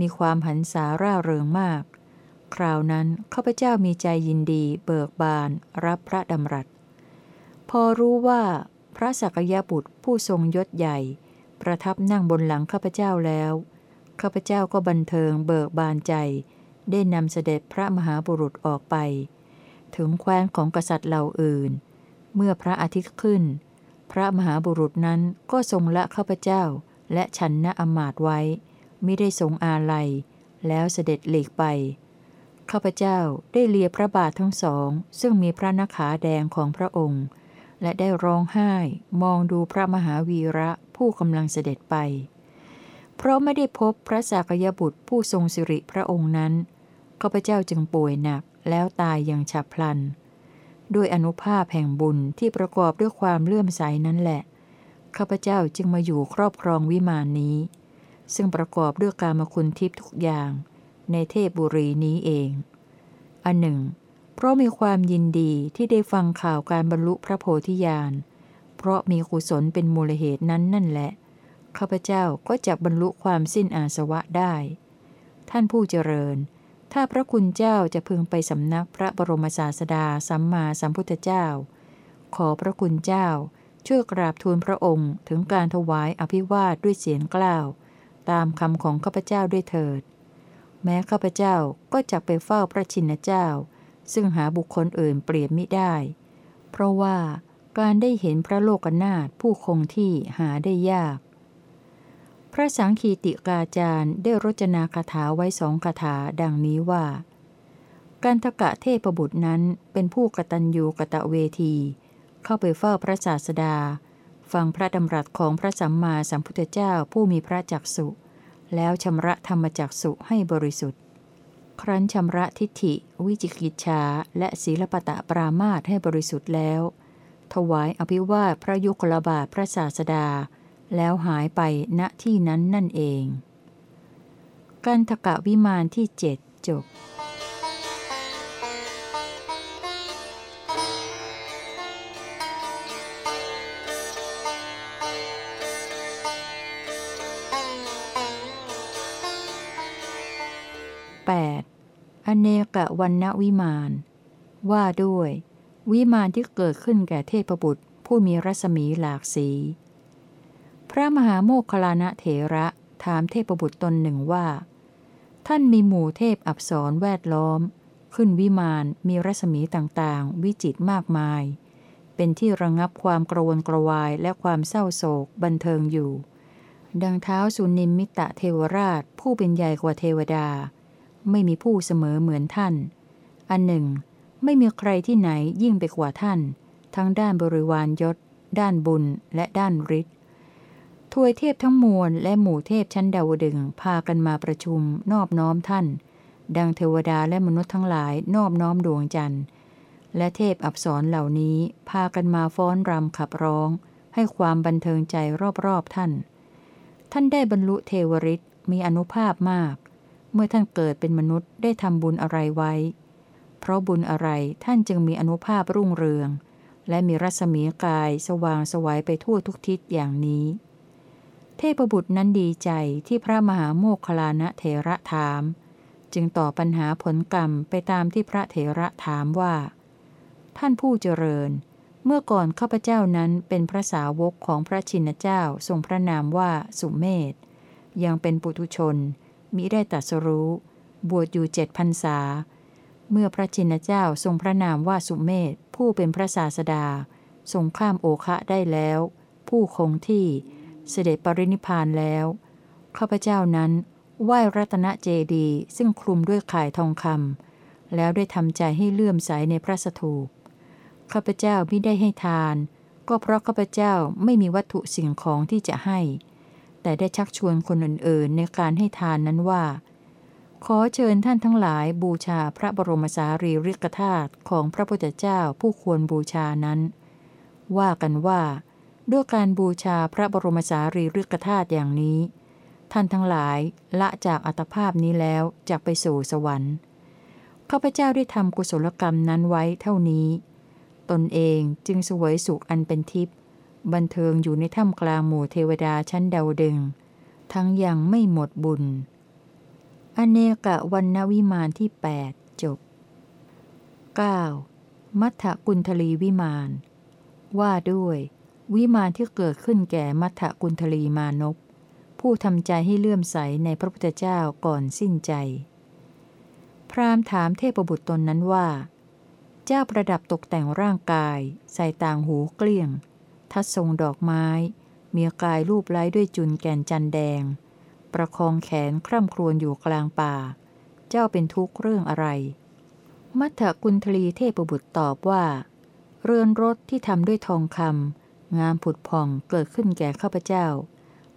มีความหันสาร่าเริงมาก คราวนั้นข้าพเจ้ามีใจยินดีเบิกบาน รับพระดำรัส พอรู้ว่าพระสักยบุตรผู้ทรงยศใหญ่ ประทับนั่งบนหลังข้าพเจ้าแล้วข้าพเจ้าก็บันเทิงเบิกบานใจ ได้นำเสด็จพระมหาบุรุษออกไป ถึงแคว้นของกษัตริย์เหล่าอื่น เมื่อพระอาทิตย์ขึ้น พระมหาบุรุษนั้นก็ทรงละข้าพเจ้าและฉันนะอมาตไว้ไม่ได้ทรงอาลัย แล้วเสด็จหลีกไปข้าพเจ้าได้เลียพระบาททั้งสอง ซึ่งมีพระนขาแดงของพระองค์ และได้ร้องไห้มองดูพระมหาวีระ ผู้กำลังเสด็จไป เพราะไม่ได้พบพระสากยบุตรผู้ทรงสิริพระองค์นั้นข้าพเจ้าจึงป่วยหนักแล้วตายอย่างฉับพลัน ด้วยอนุภาพแห่งบุญที่ประกอบด้วยความเลื่อมใสนั้นแหละข้าพเจ้าจึงมาอยู่ครอบครองวิมานนี้ ซึ่งประกอบด้วยกามคุณทิพย์ทุกอย่าง ในเทพบุรีนี้เอง อันหนึ่ง เพราะมีความยินดีที่ได้ฟังข่าวการบรรลุพระโพธิญาณ เพราะมีกุศลเป็นมูลเหตุนั้นนั่นแหละ ข้าพเจ้าก็จะบรรลุความสิ้นอาสวะได้ ท่านผู้เจริญ ถ้าพระคุณเจ้าจะพึงไปสำนักพระบรมศาสดาสัมมาสัมพุทธเจ้า ขอพระคุณเจ้า ช่วยกราบทูลพระองค์ถึงการถวายอภิวาทด้วยเสียงกล้าว ตามคำของข้าพเจ้าด้วยเถิด แม้ข้าพเจ้าก็จะไปเฝ้าพระชินเจ้า ซึ่งหาบุคคลอื่นเปรียบมิได้ เพราะว่า การได้เห็นพระโลกนาถผู้คงที่หาได้ยาก พระสังคีติกาจารย์ได้รจนาคาถาไว้สองคาถาดังนี้ว่า การทกะเทพบุตรนั้นเป็นผู้กตัญญูกะตะเวที เข้าไปเฝ้าพระศาสดา ฟังพระดำรัสของพระสัมมาสัมพุทธเจ้าผู้มีพระจักสุแล้วชำระธรรมจักสุให้บริสุทธิ์ ครั้นชำระทิฏฐิ วิจิกิจชาและศีลปตะปรามาตให้บริสุทธิ์แล้ว ถวายอภิวาทพระยุคลบาทพระศาสดา แล้วหายไปณที่นั้นนั่นเอง กันทกะวิมานที่เจ็ดจบ8อเนกวันณวิมาน ว่าด้วย วิมานที่เกิดขึ้นแก่เทพบุตร ผู้มีรัศมีหลากสี พระมหาโมคลานะเถระถามเทพบุตรตนหนึ่งว่า ท่านมีหมู่เทพอับสรแวดล้อม ขึ้นวิมานมีรัศมีต่างๆ วิจิตมากมาย เป็นที่ระงงับความกระวนกระวายและความเศร้าโศกบันเทิงอยู่ ดังเท้าสุนิมมิตะเทวราชผู้เป็นใหญ่กว่าเทวดา ไม่มีผู้เสมอเหมือนท่าน อันหนึ่ง ไม่มีใครที่ไหนยิ่งไปกว่าท่าน ทั้งด้านบริวารยศ ด้านบุญและด้านฤทธิ์ทวยเทพทั้งมวลและหมู่เทพชั้นดาวดึงพากันมาประชุมนอบน้อมท่าน ดังเทวดาและมนุษย์ทั้งหลายนอบน้อมดวงจันทร์ และเทพอับสรเหล่านี้พากันมาฟ้อนรำขับร้อง ให้ความบันเทิงใจรอบๆท่าน ท่านได้บรรลุเทวริษมีอนุภาพมาก เมื่อท่านเกิดเป็นมนุษย์ได้ทำบุญอะไรไว้ เพราะบุญอะไรท่านจึงมีอนุภาพรุ่งเรือง และมีรัศมีกายสว่างสวัยไปทั่วทุกทิศอย่างนี้ เทพบุตรนั้นดีใจที่พระมหาโมคคลานะเถระถาม จึงตอบปัญหาผลกรรมไปตามที่พระเถระถามว่า ท่านผู้เจริญ เมื่อก่อนข้าพเจ้านั้นเป็นพระสาวกของพระชินเจ้าทรงพระนามว่าสุเมธยังเป็นปุถุชนมิได้ตัดสรู้ บวชอยู่เจ็ดพันษา เมื่อพระชินเจ้าทรงพระนามว่าสุเมธผู้เป็นพระศาสดา ทรงข้ามโอคะได้แล้ว ผู้คงที่เสด็จปรินิพานแล้วข้าพเจ้านั้นไหว้รัตนเจดีซึ่งคลุมด้วยข่ายทองคำแล้วได้ทำใจให้เลื่อมใสในพระสถูปข้าพเจ้าไม่ได้ให้ทาน ก็เพราะข้าพเจ้าไม่มีวัตถุสิ่งของที่จะให้ แต่ได้ชักชวนคนอื่นๆ ในการให้ทานนั้นว่า ขอเชิญท่านทั้งหลายบูชาพระบรมสารีริกธาตุของพระพุทธเจ้าผู้ควรบูชานั้น ว่ากันว่า ด้วยการบูชาพระบรมสารีริกธาตุอย่างนี้ ท่านทั้งหลายละจากอัตภาพนี้แล้วจะไปสู่สวรรค์ข้าพเจ้าได้ทำกุศลกรรมนั้นไว้เท่านี้ ตนเองจึงสวยสุขอันเป็นทิพย์บันเทิงอยู่ในถ้ำกลางหมู่เทวดาชั้นเดาวดึง ทั้งยังไม่หมดบุญ อเนกะวันนวิมานที่ 8 จบ 9. มัทธกุลทลีวิมาน ว่าด้วย วิมานที่เกิดขึ้นแก่มัทธกุลทลีมานพผู้ทำใจให้เลื่อมใสในพระพุทธเจ้าก่อนสิ้นใจ พราหมณ์ถามเทพบุตรตนนั้นว่า เจ้าประดับตกแต่งร่างกาย ใส่ต่างหูเกลี้ยง ทัดทรงดอกไม้ มีกายรูปไล้ด้วยจุนแก่นจันแดง ประคองแขนคร่ำครวญอยู่กลางป่า เจ้าเป็นทุกข์เรื่องอะไร มัทธกุลทลีเทพบุตรตอบว่า เรือนรถที่ทำด้วยทองคำงามผุดผ่องเกิดขึ้นแก่ข้าพเจ้า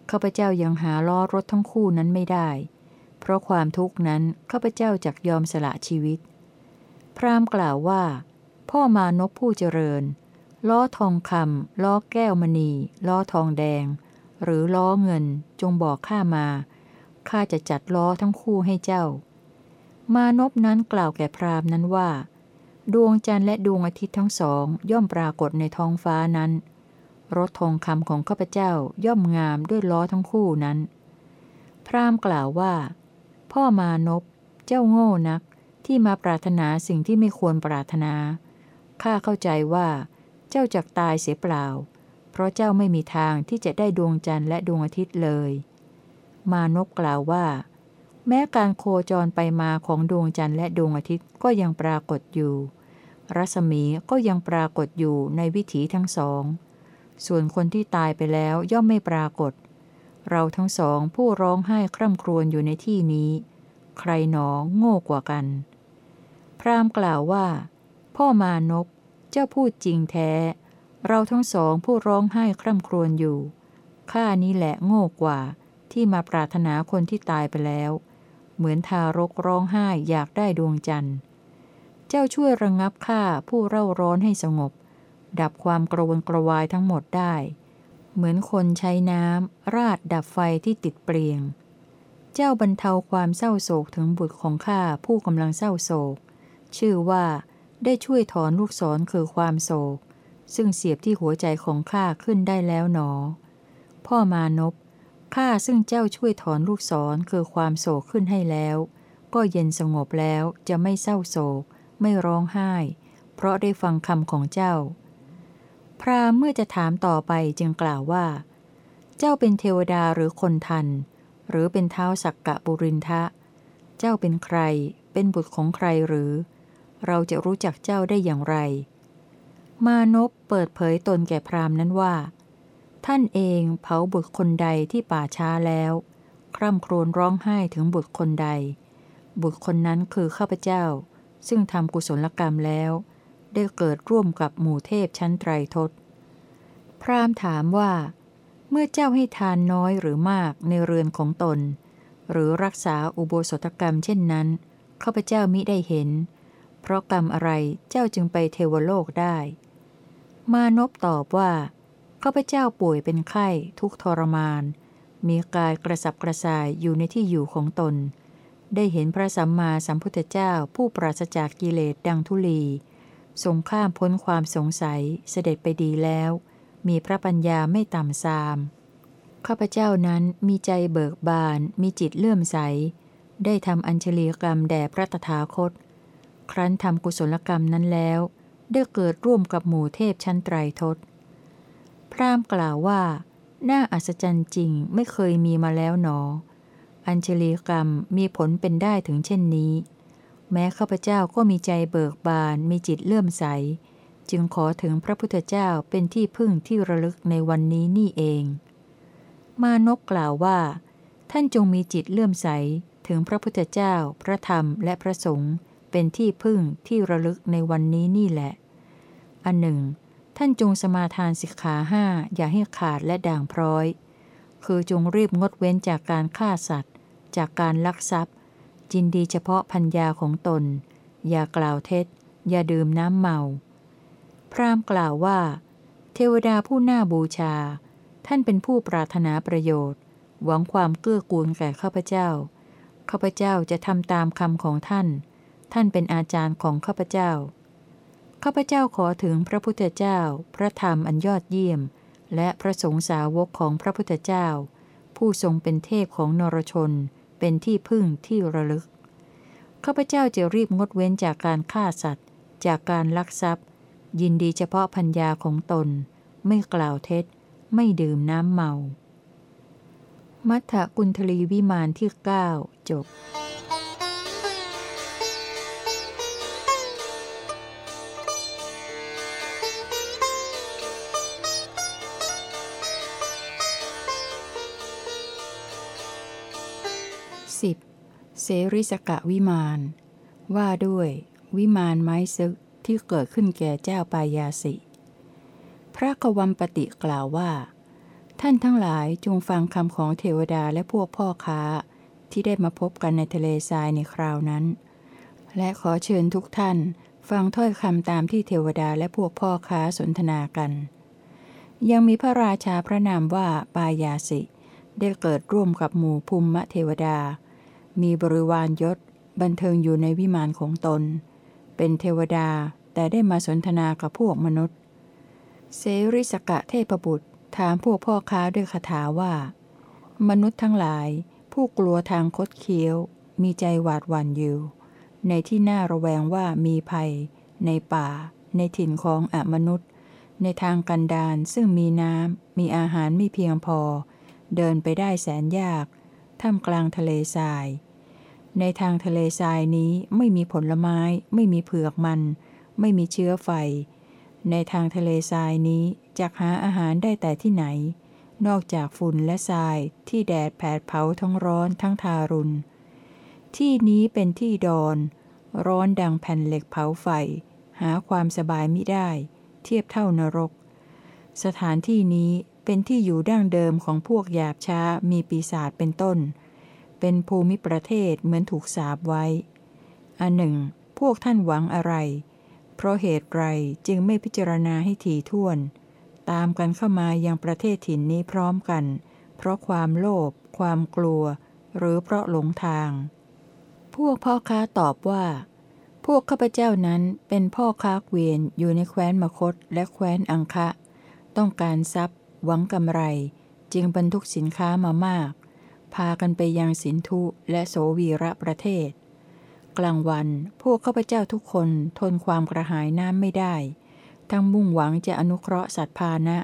ข้าพเจ้ายังหาล้อรถทั้งคู่นั้นไม่ได้ เพราะความทุกข์นั้นข้าพเจ้าจักยอมสละชีวิต พรามกล่าวว่า พ่อมานพผู้เจริญ ล้อทองคำล้อแก้วมณี ล้อทองแดง หรือล้อเงินจงบอกข้ามา ข้าจะจัดล้อทั้งคู่ให้เจ้า มานพนั้นกล่าวแก่พรามนั้นว่า ดวงจันทร์และดวงอาทิตย์ทั้งสองย่อมปรากฏในท้องฟ้านั้น รถทองคำของข้าพเจ้าย่อมงามด้วยล้อทั้งคู่นั้น พรามกล่าวว่า พ่อมานพเจ้าโง่นักที่มาปรารถนาสิ่งที่ไม่ควรปรารถนา ข้าเข้าใจว่า เจ้าจักตายเสียเปล่า เพราะเจ้าไม่มีทางที่จะได้ดวงจันทร์และดวงอาทิตย์เลย มานพกล่าวว่า แม้การโคจรไปมาของดวงจันทร์และดวงอาทิตย์ก็ยังปรากฏอยู่ รัศมีก็ยังปรากฏอยู่ในวิถีทั้งสอง ส่วนคนที่ตายไปแล้วย่อมไม่ปรากฏ เราทั้งสองผู้ร้องไห้คร่ำครวญอยู่ในที่นี้ ใครหนอโง่กว่ากัน พรามกล่าวว่า พ่อมานพเจ้าพูดจริงแท้ เราทั้งสองผู้ร้องไห้คร่ำครวญอยู่ ข้านี้แหละโง่กว่าที่มาปรารถนาคนที่ตายไปแล้ว เหมือนทารกร้องไห้อยากได้ดวงจันทร์ เจ้าช่วยระงงับข้าผู้เร่าร้อนให้สงบ ดับความกระวนกระวายทั้งหมดได้ เหมือนคนใช้น้ำราดดับไฟที่ติดเปลียง เจ้าบรรเทาความเศร้าโศกถึงบุตรของข้าผู้กำลังเศร้าโศก ชื่อว่าได้ช่วยถอนลูกศรคือความโศก ซึ่งเสียบที่หัวใจของข้าขึ้นได้แล้วหนอ พ่อมานพข้าซึ่งเจ้าช่วยถอนลูกศรคือความโศกขึ้นให้แล้ว ก็เย็นสงบแล้วจะไม่เศร้าโศก ไม่ร้องไห้ เพราะได้ฟังคำของเจ้า พรามเมื่อจะถามต่อไปจึงกล่าวว่า เจ้าเป็นเทวดาหรือคนทัน หรือเป็นเท้าสักกะบุรินทะ เจ้าเป็นใคร เป็นบุตรของใครหรือ เราจะรู้จักเจ้าได้อย่างไร มานพเปิดเผยตนแก่พราหมณ์นั้นว่า ท่านเองเผาบุตรคนใดที่ป่าช้าแล้ว คร่ำครวญร้องไห้ถึงบุตรคนใด บุตรคนนั้นคือข้าพเจ้า ซึ่งทำกุศลกรรมแล้ว ได้เกิดร่วมกับหมู่เทพชั้นไตรทศ พราหมณ์ถามว่า เมื่อเจ้าให้ทานน้อยหรือมากในเรือนของตน หรือรักษาอุโบสถกรรมเช่นนั้นข้าพเจ้ามิได้เห็น เพราะกรรมอะไรเจ้าจึงไปเทวโลกได้ มานพตอบว่าข้าพเจ้าป่วยเป็นไข้ทุกทรมาน มีกายกระสับกระส่ายอยู่ในที่อยู่ของตน ได้เห็นพระสัมมาสัมพุทธเจ้าผู้ปราศจากกิเลสดังทุลี ทรงข้ามพ้นความสงสัยเสด็จไปดีแล้ว มีพระปัญญาไม่ต่ำซามข้าพเจ้านั้นมีใจเบิกบาน มีจิตเลื่อมใส ได้ทำอัญชลีกรรมแด่พระตถาคต ครั้นทำกุศลกรรมนั้นแล้ว ได้เกิดร่วมกับหมู่เทพชั้นไตรทศ พราหมณ์กล่าวว่า น่าอัศจรรย์จริงไม่เคยมีมาแล้วหนอ อัญชลีกรรมมีผลเป็นได้ถึงเช่นนี้ แม้ข้าพเจ้าก็มีใจเบิกบานมีจิตเลื่อมใส จึงขอถึงพระพุทธเจ้าเป็นที่พึ่งที่ระลึกในวันนี้นี่เอง มานพกล่าวว่า ท่านจงมีจิตเลื่อมใสถึงพระพุทธเจ้า พระธรรมและพระสงฆ์ เป็นที่พึ่งที่ระลึกในวันนี้นี่แหละ อันหนึ่ง ท่านจงสมาทานสิกขาห้าอย่าให้ขาดและด่างพร้อย คือจงรีบงดเว้นจากการฆ่าสัตว์ จากการลักทรัพย์ จินดีเฉพาะพัญญาของตน อย่ากล่าวเท็จ อย่าดื่มน้ำเมา พรามกล่าวว่า เทวดาผู้น่าบูชา ท่านเป็นผู้ปรารถนาประโยชน์ หวังความเกื้อกูลแก่ข้าพเจ้าข้าพเจ้าจะทำตามคำของท่าน ท่านเป็นอาจารย์ของข้าพเจ้า ข้าพเจ้าขอถึงพระพุทธเจ้า พระธรรมอันยอดเยี่ยม และพระสงฆ์สาวกของพระพุทธเจ้า ผู้ทรงเป็นเทพของนรชน เป็นที่พึ่งที่ระลึก ข้าพเจ้าจะรีบงดเว้นจากการฆ่าสัตว์ จากการลักทรัพย์ ยินดีเฉพาะพัญญาของตน ไม่กล่าวเท็จ ไม่ดื่มน้ำเมา มัทธกุณทลีวิมานที่ 9 จบ 10. เสริสกะวิมาน ว่าด้วย วิมานไม้ซึกที่เกิดขึ้นแก่เจ้าปายาสิ พระกวัมปติกล่าวว่า ท่านทั้งหลายจงฟังคำของเทวดาและพวกพ่อค้า ที่ได้มาพบกันในทะเลทรายในคราวนั้น และขอเชิญทุกท่านฟังถ้อยคำตามที่เทวดาและพวกพ่อค้าสนทนากัน ยังมีพระราชาพระนามว่าปายาสิ ได้เกิดร่วมกับหมู่ภูมิเทวดา มีบริวารยศ บันเทิงอยู่ในวิมานของตน เป็นเทวดาแต่ได้มาสนทนากับพวกมนุษย์ เสริสกะเทพบุตรถามพวกพ่อค้าด้วยคาถาว่า มนุษย์ทั้งหลาย ผู้กลัวทางคดเคี้ยว มีใจหวาดหวั่นอยู่ ในที่น่าระแวงว่ามีภัย ในป่า ในถิ่นของอมนุษย์ ในทางกันดารซึ่งมีน้ำมีอาหารไม่เพียงพอ เดินไปได้แสนยากท่ามกลางทะเลทราย ในทางทะเลทรายนี้ไม่มีผลไม้ ไม่มีเผือกมัน ไม่มีเชื้อไฟ ในทางทะเลทรายนี้จะหาอาหารได้แต่ที่ไหน นอกจากฝุ่นและทรายที่แดดแผดเผาทั้งร้อนทั้งทารุณ ที่นี้เป็นที่ดอน ร้อนดังแผ่นเหล็กเผาไฟ หาความสบายมิได้ เทียบเท่านรก สถานที่นี้เป็นที่อยู่ดั้งเดิมของพวกหยาบช้ามีปีศาจเป็นต้น เป็นภูมิประเทศเหมือนถูกสาบไว้ อันหนึ่ง พวกท่านหวังอะไร เพราะเหตุไรจึงไม่พิจารณาให้ถี่ถ้วน ตามกันเข้ามายังประเทศถิ่นนี้พร้อมกัน เพราะความโลภ ความกลัว หรือเพราะหลงทาง พวกพ่อค้าตอบว่า พวกข้าพเจ้านั้นเป็นพ่อค้าเกวียนอยู่ในแคว้นมคตและแคว้นอังคะ ต้องการทรัพย์ หวังกำไร จึงบรรทุกสินค้ามามาก พากันไปยังสินธุและโสวีระประเทศ กลางวันพวกข้าพเจ้าทุกคนทนความกระหายน้ำไม่ได้ ทั้งมุ่งหวังจะอนุเคราะห์สัตว์พานะ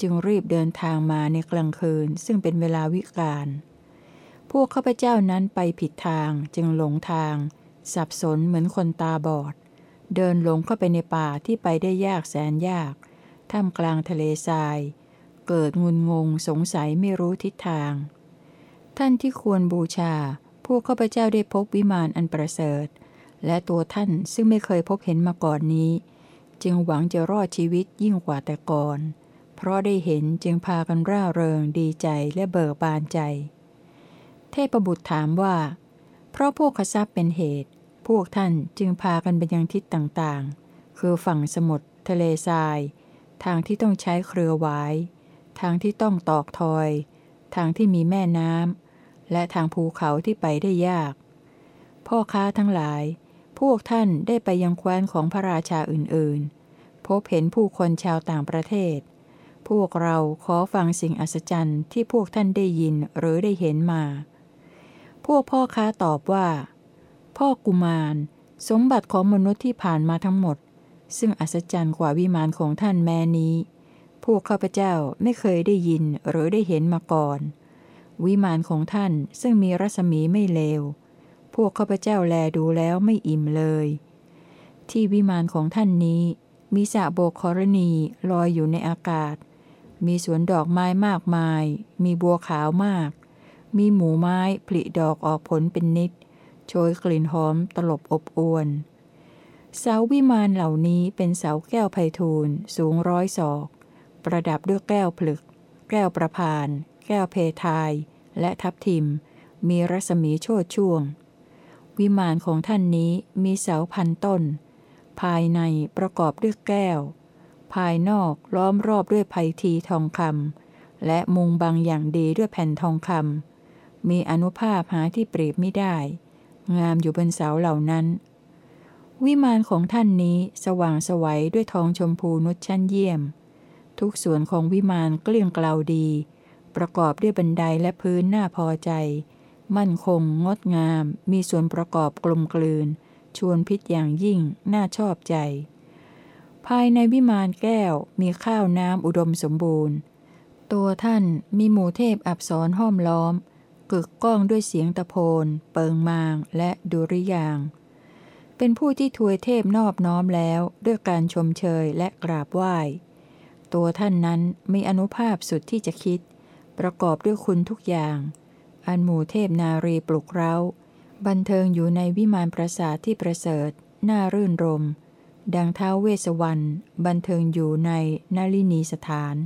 จึงรีบเดินทางมาในกลางคืนซึ่งเป็นเวลาวิกาลพวกข้าพเจ้านั้นไปผิดทางจึงหลงทาง สับสนเหมือนคนตาบอด เดินหลงเข้าไปในป่าที่ไปได้ยากแสนยาก ท่ามกลางทะเลทราย เกิดงุนงงสงสัยไม่รู้ทิศทาง ท่านที่ควรบูชาพวกข้าพเจ้าได้พบวิมานอันประเสริฐ และตัวท่านซึ่งไม่เคยพบเห็นมาก่อนนี้ จึงหวังจะรอดชีวิตยิ่งกว่าแต่ก่อน เพราะได้เห็นจึงพากันร่าเริงดีใจและเบิกบานใจ เทพบุตรถามว่า เพราะพวกขซับเป็นเหตุ พวกท่านจึงพากันไปยังทิศต่างๆ คือฝั่งสมุทรทะเลทราย ทางที่ต้องใช้เครือหวายทางที่ต้องตอกทอย ทางที่มีแม่น้ำ และทางภูเขาที่ไปได้ยาก พ่อค้าทั้งหลาย พวกท่านได้ไปยังแคว้นของพระราชาอื่นๆ พบเห็นผู้คนชาวต่างประเทศ พวกเราขอฟังสิ่งอัศจรรย์ที่พวกท่านได้ยินหรือได้เห็นมา พวกพ่อค้าตอบว่า พ่อกุมารสมบัติของมนุษย์ที่ผ่านมาทั้งหมด ซึ่งอัศจรรย์กว่าวิมานของท่านแม้นี้ พวกข้าพเจ้าไม่เคยได้ยินหรือได้เห็นมาก่อน วิมานของท่านซึ่งมีรัศมีไม่เลว พวกข้าพเจ้าแลดูแล้วไม่อิ่มเลย ที่วิมานของท่านนี้ มีสะโบกครณีลอยอยู่ในอากาศ มีสวนดอกไม้มากมาย มีบัวขาวมาก มีหมูไม้ผลิดอกออกผลเป็นนิด โชยกลิ่นหอมตลบอบอวน เสาวิมานเหล่านี้เป็นเสาแก้วไพทูลสูงร้อยศอก ประดับด้วยแก้วผลึก แก้วประพาน แก้วเพทาย และทับทิม มีรัศมีโชดช่วง วิมานของท่านนี้มีเสาพันต้น ภายในประกอบด้วยแก้ว ภายนอกล้อมรอบด้วยไพทีทองคำและมุงบางอย่างดีด้วยแผ่นทองคำมีอนุภาพหาที่เปรียบไม่ได้ งามอยู่บนเสาเหล่านั้น วิมานของท่านนี้สว่างสวัยด้วยทองชมพูนุชชั้นเยี่ยมทุกส่วนของวิมานเกลี้ยงเกลาดี ประกอบด้วยบันไดและพื้นน่าพอใจ มั่นคง งดงาม มีส่วนประกอบกลมกลืน ชวนพิษอย่างยิ่ง น่าชอบใจ ภายในวิมานแก้วมีข้าวน้ำอุดมสมบูรณ์ ตัวท่านมีหมู่เทพอับสรห้อมล้อม กึกก้องด้วยเสียงตะโพน เปิงมาง และดุริยาง เป็นผู้ที่ทวยเทพนอบน้อมแล้วด้วยการชมเชยและกราบไหว้ตัวท่านนั้นมีอนุภาพสุดที่จะคิด ประกอบด้วยคุณทุกอย่าง อันหมู่เทพนารีปลุกเร้า บันเทิงอยู่ในวิมานปราสาทที่ประเสริฐ น่ารื่นรม ดังเท้าเวสวรรณบันเทิงอยู่ในนาลินีสถาน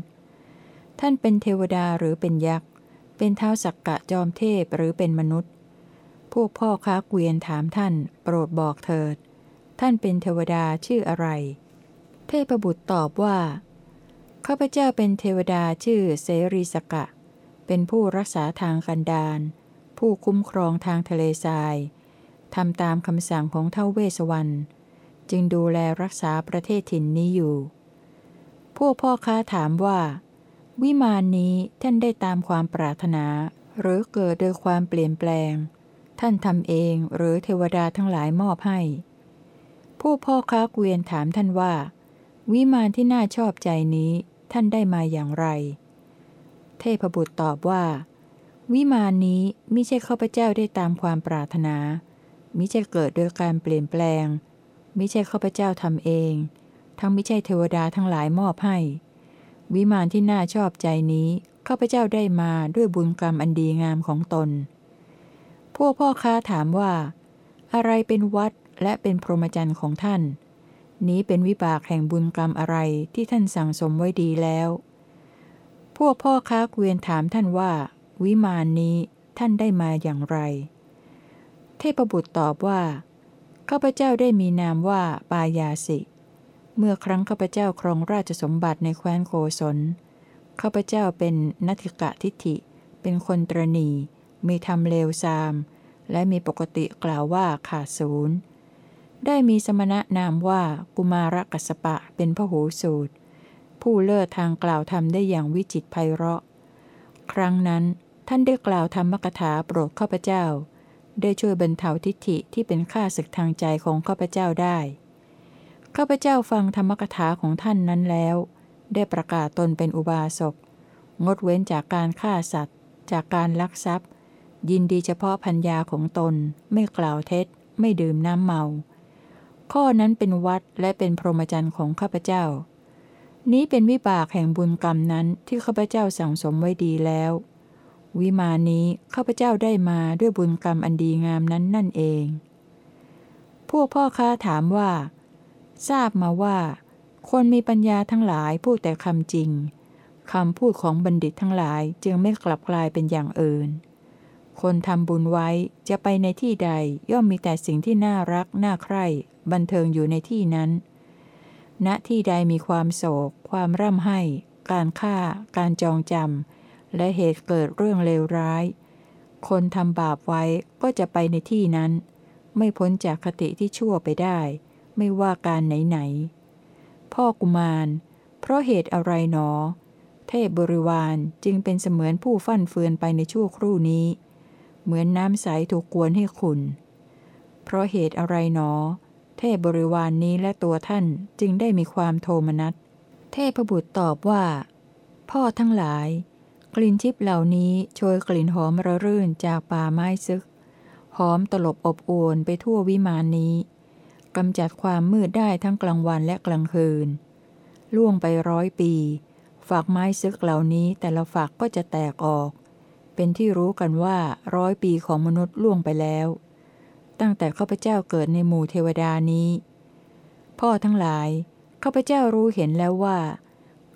ท่านเป็นเทวดาหรือเป็นยักษ์ เป็นเท้าสักกะจอมเทพหรือเป็นมนุษย์ พวกพ่อค้าเกวียนถามท่าน โปรดบอกเถิด ท่านเป็นเทวดาชื่ออะไร เทพบุตรตอบว่าข้าพเจ้าเป็นเทวดาชื่อเสรีสกะ เป็นผู้รักษาทางกันดานผู้คุ้มครองทางทะเลทรายทำตามคำสั่งของเท่าเวสวรรณจึงดูแลรักษาประเทศถิ่นนี้อยู่ พวกพ่อค้าถามว่า วิมานนี้ท่านได้ตามความปรารถนา หรือเกิดโดยความเปลี่ยนแปลง ท่านทำเองหรือเทวดาทั้งหลายมอบให้ ผู้พ่อค้าเกวียนถามท่านว่า วิมานที่น่าชอบใจนี้ท่านได้มาอย่างไร เทพบุตรตอบว่า วิมานนี้มิใช่ข้าพเจ้าได้ตามความปรารถนา มิใช่เกิดโดยการเปลี่ยนแปลง มิใช่ข้าพเจ้าทำเอง ทั้งมิใช่เทวดาทั้งหลายมอบให้ วิมานที่น่าชอบใจนี้ข้าพเจ้าได้มาด้วยบุญกรรมอันดีงามของตน พวกพ่อค้าถามว่า อะไรเป็นวัดและเป็นพรหมจรรย์ของท่าน นี้เป็นวิบากแห่งบุญกรรมอะไรที่ท่านสั่งสมไว้ดีแล้ว วกพ่อค้าเกวียนถามท่านว่า วิมานนี้ท่านได้มาอย่างไร เทพบุตรตอบว่าข้าพเจ้าได้มีนามว่าปายาสิ เมื่อครั้งข้าพเจ้าครองราชสมบัติในแคว้นโกศลข้าพเจ้าเป็นนัติกะทิฐิ เป็นคนตรณีมีทำเลวซาม และมีปกติกล่าวว่าขาดศูนย์ได้มีสมณะนามว่ากุมารกัสปะเป็นพหูสูตร ผู้เลิศทางกล่าวธรรมได้อย่างวิจิตไพเราะ ครั้งนั้นท่านได้กล่าวธรรมกถาโปรดข้าพเจ้า ได้ช่วยบรรเทาทิฏฐิที่เป็นข้าศึกทางใจของข้าพเจ้าได้ ข้าพเจ้าฟังธรรมกถาของท่านนั้นแล้ว ได้ประกาศตนเป็นอุบาสก งดเว้นจากการฆ่าสัตว์ จากการลักทรัพย์ ยินดีเฉพาะพัญญาของตน ไม่กล่าวเท็จ ไม่ดื่มน้ำเมา ข้อนั้นเป็นวัดและเป็นพรหมจรรย์ของข้าพเจ้า นี้เป็นวิบากแห่งบุญกรรมนั้นที่ข้าพเจ้าสั่งสมไว้ดีแล้ว วิมานี้ข้าพเจ้าได้มาด้วยบุญกรรมอันดีงามนั้นนั่นเอง พวกพ่อค้าถามว่า ทราบมาว่า คนมีปัญญาทั้งหลายพูดแต่คำจริงคำพูดของบัณฑิตทั้งหลายจึงไม่กลับกลายเป็นอย่างอื่น คนทำบุญไว้จะไปในที่ใดย่อมมีแต่สิ่งที่น่ารักน่าใคร่บันเทิงอยู่ในที่นั้น ณที่ใดมีความโศก ความร่ำไห้ การฆ่า การจองจำ และเหตุเกิดเรื่องเลวร้าย คนทำบาปไว้ก็จะไปในที่นั้น ไม่พ้นจากคติที่ชั่วไปได้ ไม่ว่าการไหนๆ พ่อกุมาร เพราะเหตุอะไรหนอ เทพบริวารจึงเป็นเสมือนผู้ฟั่นเฟือนไปในชั่วครู่นี้ เหมือนน้ำใสถูกกวนให้ขุนเพราะเหตุอะไรหนอ เทพบริวารนนี้และตัวท่านจึงได้มีความโทมนัส เทพบุตรตอบว่า พ่อทั้งหลาย กลิ่นทิพเหล่านี้โชยกลิ่นหอมระรื่นจากป่าไม้ซึก หอมตลบอบอวนไปทั่ววิมานนี้กำจัดความมืดได้ทั้งกลางวันและกลางคืน ล่วงไปร้อยปี ฝักไม้ซึกเหล่านี้แต่ละฝักก็จะแตกออก เป็นที่รู้กันว่าร้อยปีของมนุษย์ล่วงไปแล้ว ตั้งแต่ข้าพเจ้าเกิดในหมู่เทวดานี้ พ่อทั้งหลายข้าพเจ้ารู้เห็นแล้วว่า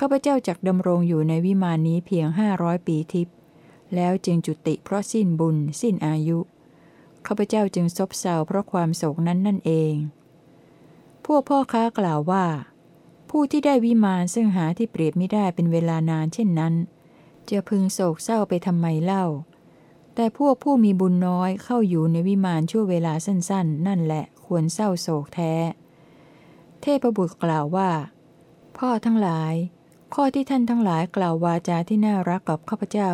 ข้าพเจ้าจักดำรงอยู่ในวิมานนี้เพียงห้าร้อยปีทิพย์แล้วจึงจุติเพราะสิ้นบุญ สิ้นอายุข้าพเจ้าจึงซบเซาเพราะความโศกนั้นนั่นเอง พวกพ่อค้ากล่าวว่า ผู้ที่ได้วิมานซึ่งหาที่เปรียบไม่ได้เป็นเวลานานเช่นนั้น จะพึงโศกเศร้าไปทำไมเล่า แต่พวกผู้มีบุญน้อยเข้าอยู่ในวิมานชั่วเวลาสั้นๆ นั่นแหละควรเศร้าโศกแท้ เทพบุตรกล่าวว่า พ่อทั้งหลาย ข้อที่ท่านทั้งหลายกล่าววาจาที่น่ารักกับข้าพเจ้า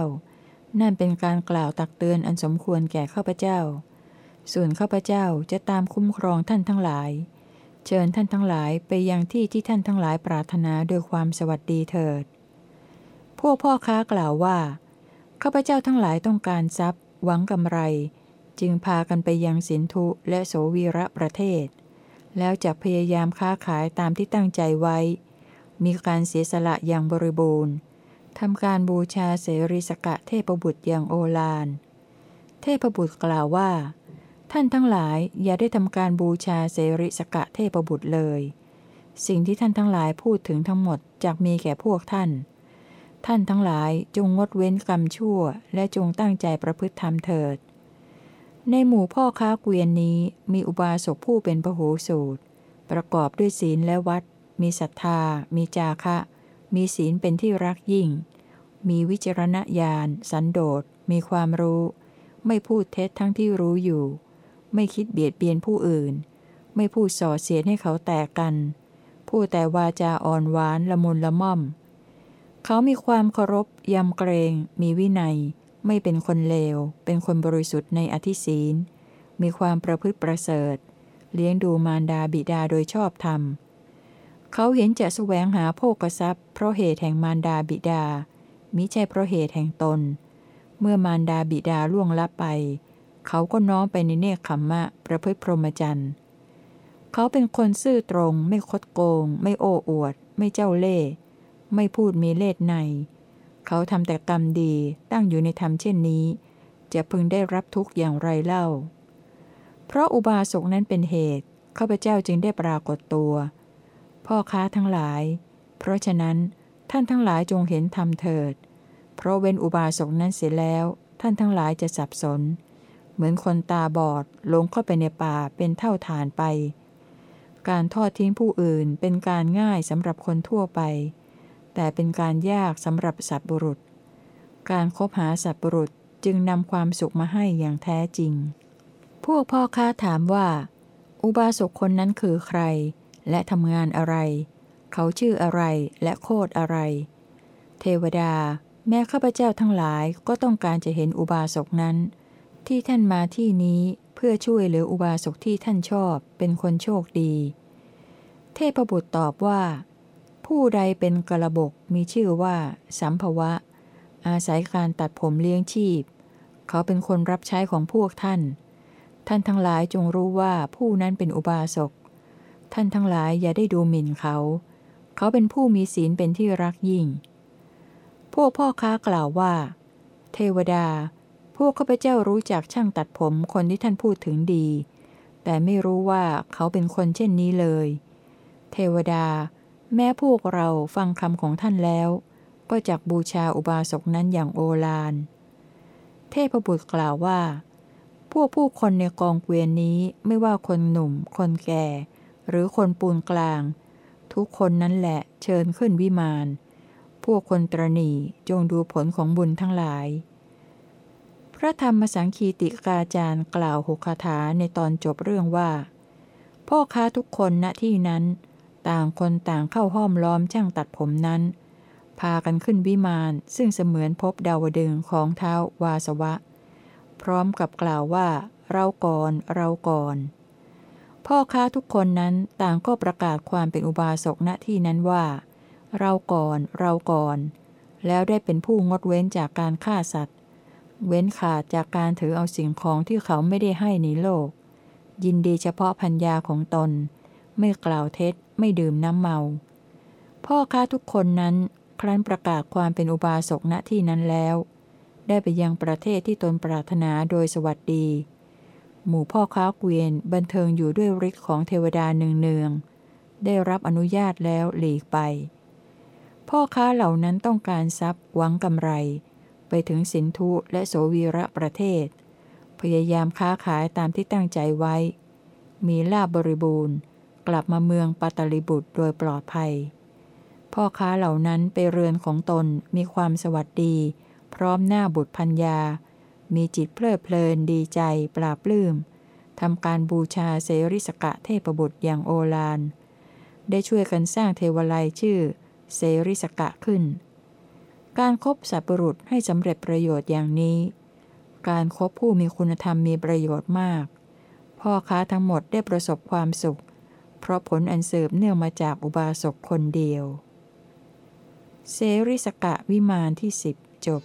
นั่นเป็นการกล่าวตักเตือนอันสมควรแก่ข้าพเจ้า ส่วนข้าพเจ้าจะตามคุ้มครองท่านทั้งหลาย เชิญท่านทั้งหลายไปยังที่ที่ท่านทั้งหลายปรารถนาด้วยความสวัสดีเถิด พวกพ่อค้ากล่าวว่า ข้าพเจ้าทั้งหลายต้องการทรัพย์ หวังกำไร จึงพากันไปยังสินธุและโสวีระประเทศ แล้วจะพยายามค้าขายตามที่ตั้งใจไว้ มีการเสียสละอย่างบริบูรณ์ทำการบูชาเสริสกะเทพบุตรอย่างโอฬารเทพบุตรกล่าวว่า ท่านทั้งหลายอย่าได้ทำการบูชาเสริสกะเทพบุตรเลย สิ่งที่ท่านทั้งหลายพูดถึงทั้งหมดจกมีแก่พวกท่าน ท่านทั้งหลายจงงดเว้นกรรมชั่ว และจงตั้งใจประพฤติธรรมเถิด ในหมู่พ่อค้าเกวียนนี้มีอุบาสกผู้เป็นพหูสูตร ประกอบด้วยศีลและวัด มีศรัทธา มีจาคะ มีศีลเป็นที่รักยิ่ง มีวิจารณญาณ สันโดษ มีความรู้ ไม่พูดเท็จทั้งที่รู้อยู่ ไม่คิดเบียดเบียนผู้อื่น ไม่พูดส่อเสียดให้เขาแตกกัน พูดแต่วาจาอ่อนหวานละมุนละม่อม เขามีความเคารพยำเกรง มีวินัย ไม่เป็นคนเลว เป็นคนบริสุทธิ์ในอธิศีล มีความประพฤติประเสริฐ เลี้ยงดูมารดาบิดาโดยชอบธรรม เขาเห็นจะแสวงหาโภกทรัพย์ เพราะเหตุแห่งมารดาบิดา มิใช่เพราะเหตุแห่งตน เมื่อมารดาบิดาล่วงลับไป เขาก็น้อมไปในเนคขมมะ ประพฤติพรหมจรรย์ เขาเป็นคนซื่อตรง ไม่คดโกง ไม่โอ้อวด ไม่เจ้าเล่ห์ ไม่พูดมีเล่ใน เขาทำแต่กรรมดีตั้งอยู่ในธรรมเช่นนี้ จะพึงได้รับทุกข์อย่างไรเล่า เพราะอุบาสกนั้นเป็นเหตุข้าพเจ้าจึงได้ปรากฏตัว พ่อค้าทั้งหลาย เพราะฉะนั้นท่านทั้งหลายจงเห็นธรรมเถิด เพราะเว้นอุบาสกนั้นเสียแล้ว ท่านทั้งหลายจะสับสน เหมือนคนตาบอดหลงเข้าไปในป่าเป็นเท่าฐานไป การทอดทิ้งผู้อื่นเป็นการง่ายสำหรับคนทั่วไป แต่เป็นการยากสำหรับสัตว์บุรุษ การคบหาสัตว์บุรุษจึงนำความสุขมาให้อย่างแท้จริง พวกพ่อค้าถามว่า อุบาสกคนนั้นคือใคร และทำงานอะไร เขาชื่ออะไรและโคดอะไร เทวดา แม้ข้าพเจ้าทั้งหลายก็ต้องการจะเห็นอุบาสกนั้น ที่ท่านมาที่นี้เพื่อช่วยเหลืออุบาสกที่ท่านชอบเป็นคนโชคดี เทพบุตรตอบว่า ผู้ใดเป็นกระบกมีชื่อว่า สัมภวะ อาศัยการตัดผมเลี้ยงชีพ เขาเป็นคนรับใช้ของพวกท่าน ท่านทั้งหลายจงรู้ว่าผู้นั้นเป็นอุบาสก ท่านทั้งหลายอย่าได้ดูหมิ่นเขา เขาเป็นผู้มีศีลเป็นที่รักยิ่ง พวกพ่อค้ากล่าวว่า เทวดา พวกข้าพเจ้ารู้จักช่างตัดผมคนที่ท่านพูดถึงดี แต่ไม่รู้ว่าเขาเป็นคนเช่นนี้เลย เทวดา แม้พวกเราฟังคำของท่านแล้ว ก็จักบูชาอุบาสกนั้นอย่างโอฬารเทพบุตรกล่าวว่า พวกผู้คนในกองเกวียนนี้ไม่ว่าคนหนุ่ม คนแก่ หรือคนปูนกลาง ทุกคนนั้นแหละเชิญขึ้นวิมาน พวกคนตรณีจงดูผลของบุญทั้งหลาย พระธรรมสังคีติกาจารย์กล่าวหกคาถาในตอนจบเรื่องว่า พ่อค้าทุกคนณที่นั้น ต่างคนต่างเข้าห้อมล้อมช่างตัดผมนั้น พากันขึ้นวิมานซึ่งเสมือนพบดาวดึงของเท้าวาสวะ พร้อมกับกล่าวว่า เราก่อนเราก่อน พ่อค้าทุกคนนั้นต่างก็ประกาศความเป็นอุบาสกณที่นั้นว่า เราก่อนเราก่อน แล้วได้เป็นผู้งดเว้นจากการฆ่าสัตว์ เว้นขาดจากการถือเอาสิ่งของที่เขาไม่ได้ให้ในโลก ยินดีเฉพาะพัญญาของตน ไม่กล่าวเท็จ ไม่ดื่มน้ำเมา พ่อค้าทุกคนนั้น ครั้นประกาศความเป็นอุบาสกณที่นั้นแล้ว ได้ไปยังประเทศที่ตนปรารถนาโดยสวัสดี หมู่พ่อค้าเกวียนบันเทิงอยู่ด้วยฤทธิ์ของเทวดาเนืองๆได้รับอนุญาตแล้วหลีกไป พ่อค้าเหล่านั้นต้องการทรัพย์หวังกำไร ไปถึงสินธุและโสวีระประเทศ พยายามค้าขายตามที่ตั้งใจไว้ มีลาบบริบูรณ์ กลับมาเมืองปัตลิบุตรโดยปลอดภัย พ่อค้าเหล่านั้นไปเรือนของตนมีความสวัสดี พร้อมหน้าบุตรพัญญา มีจิตเพลิดเพลินดีใจปราบปลื้มทำการบูชาเสริสกะเทพบุตรอย่างโอฬารได้ช่วยกันสร้างเทวไลชื่อ เสริสกะขึ้น การครบสัตว์บุรุษให้สำเร็จประโยชน์อย่างนี้ การครบผู้มีคุณธรรมมีประโยชน์มาก พ่อค้าทั้งหมดได้ประสบความสุข เพราะผลอันสืบเนื่องมาจากอุบาสกคนเดียว เสริสกะวิมานที่สิบจบ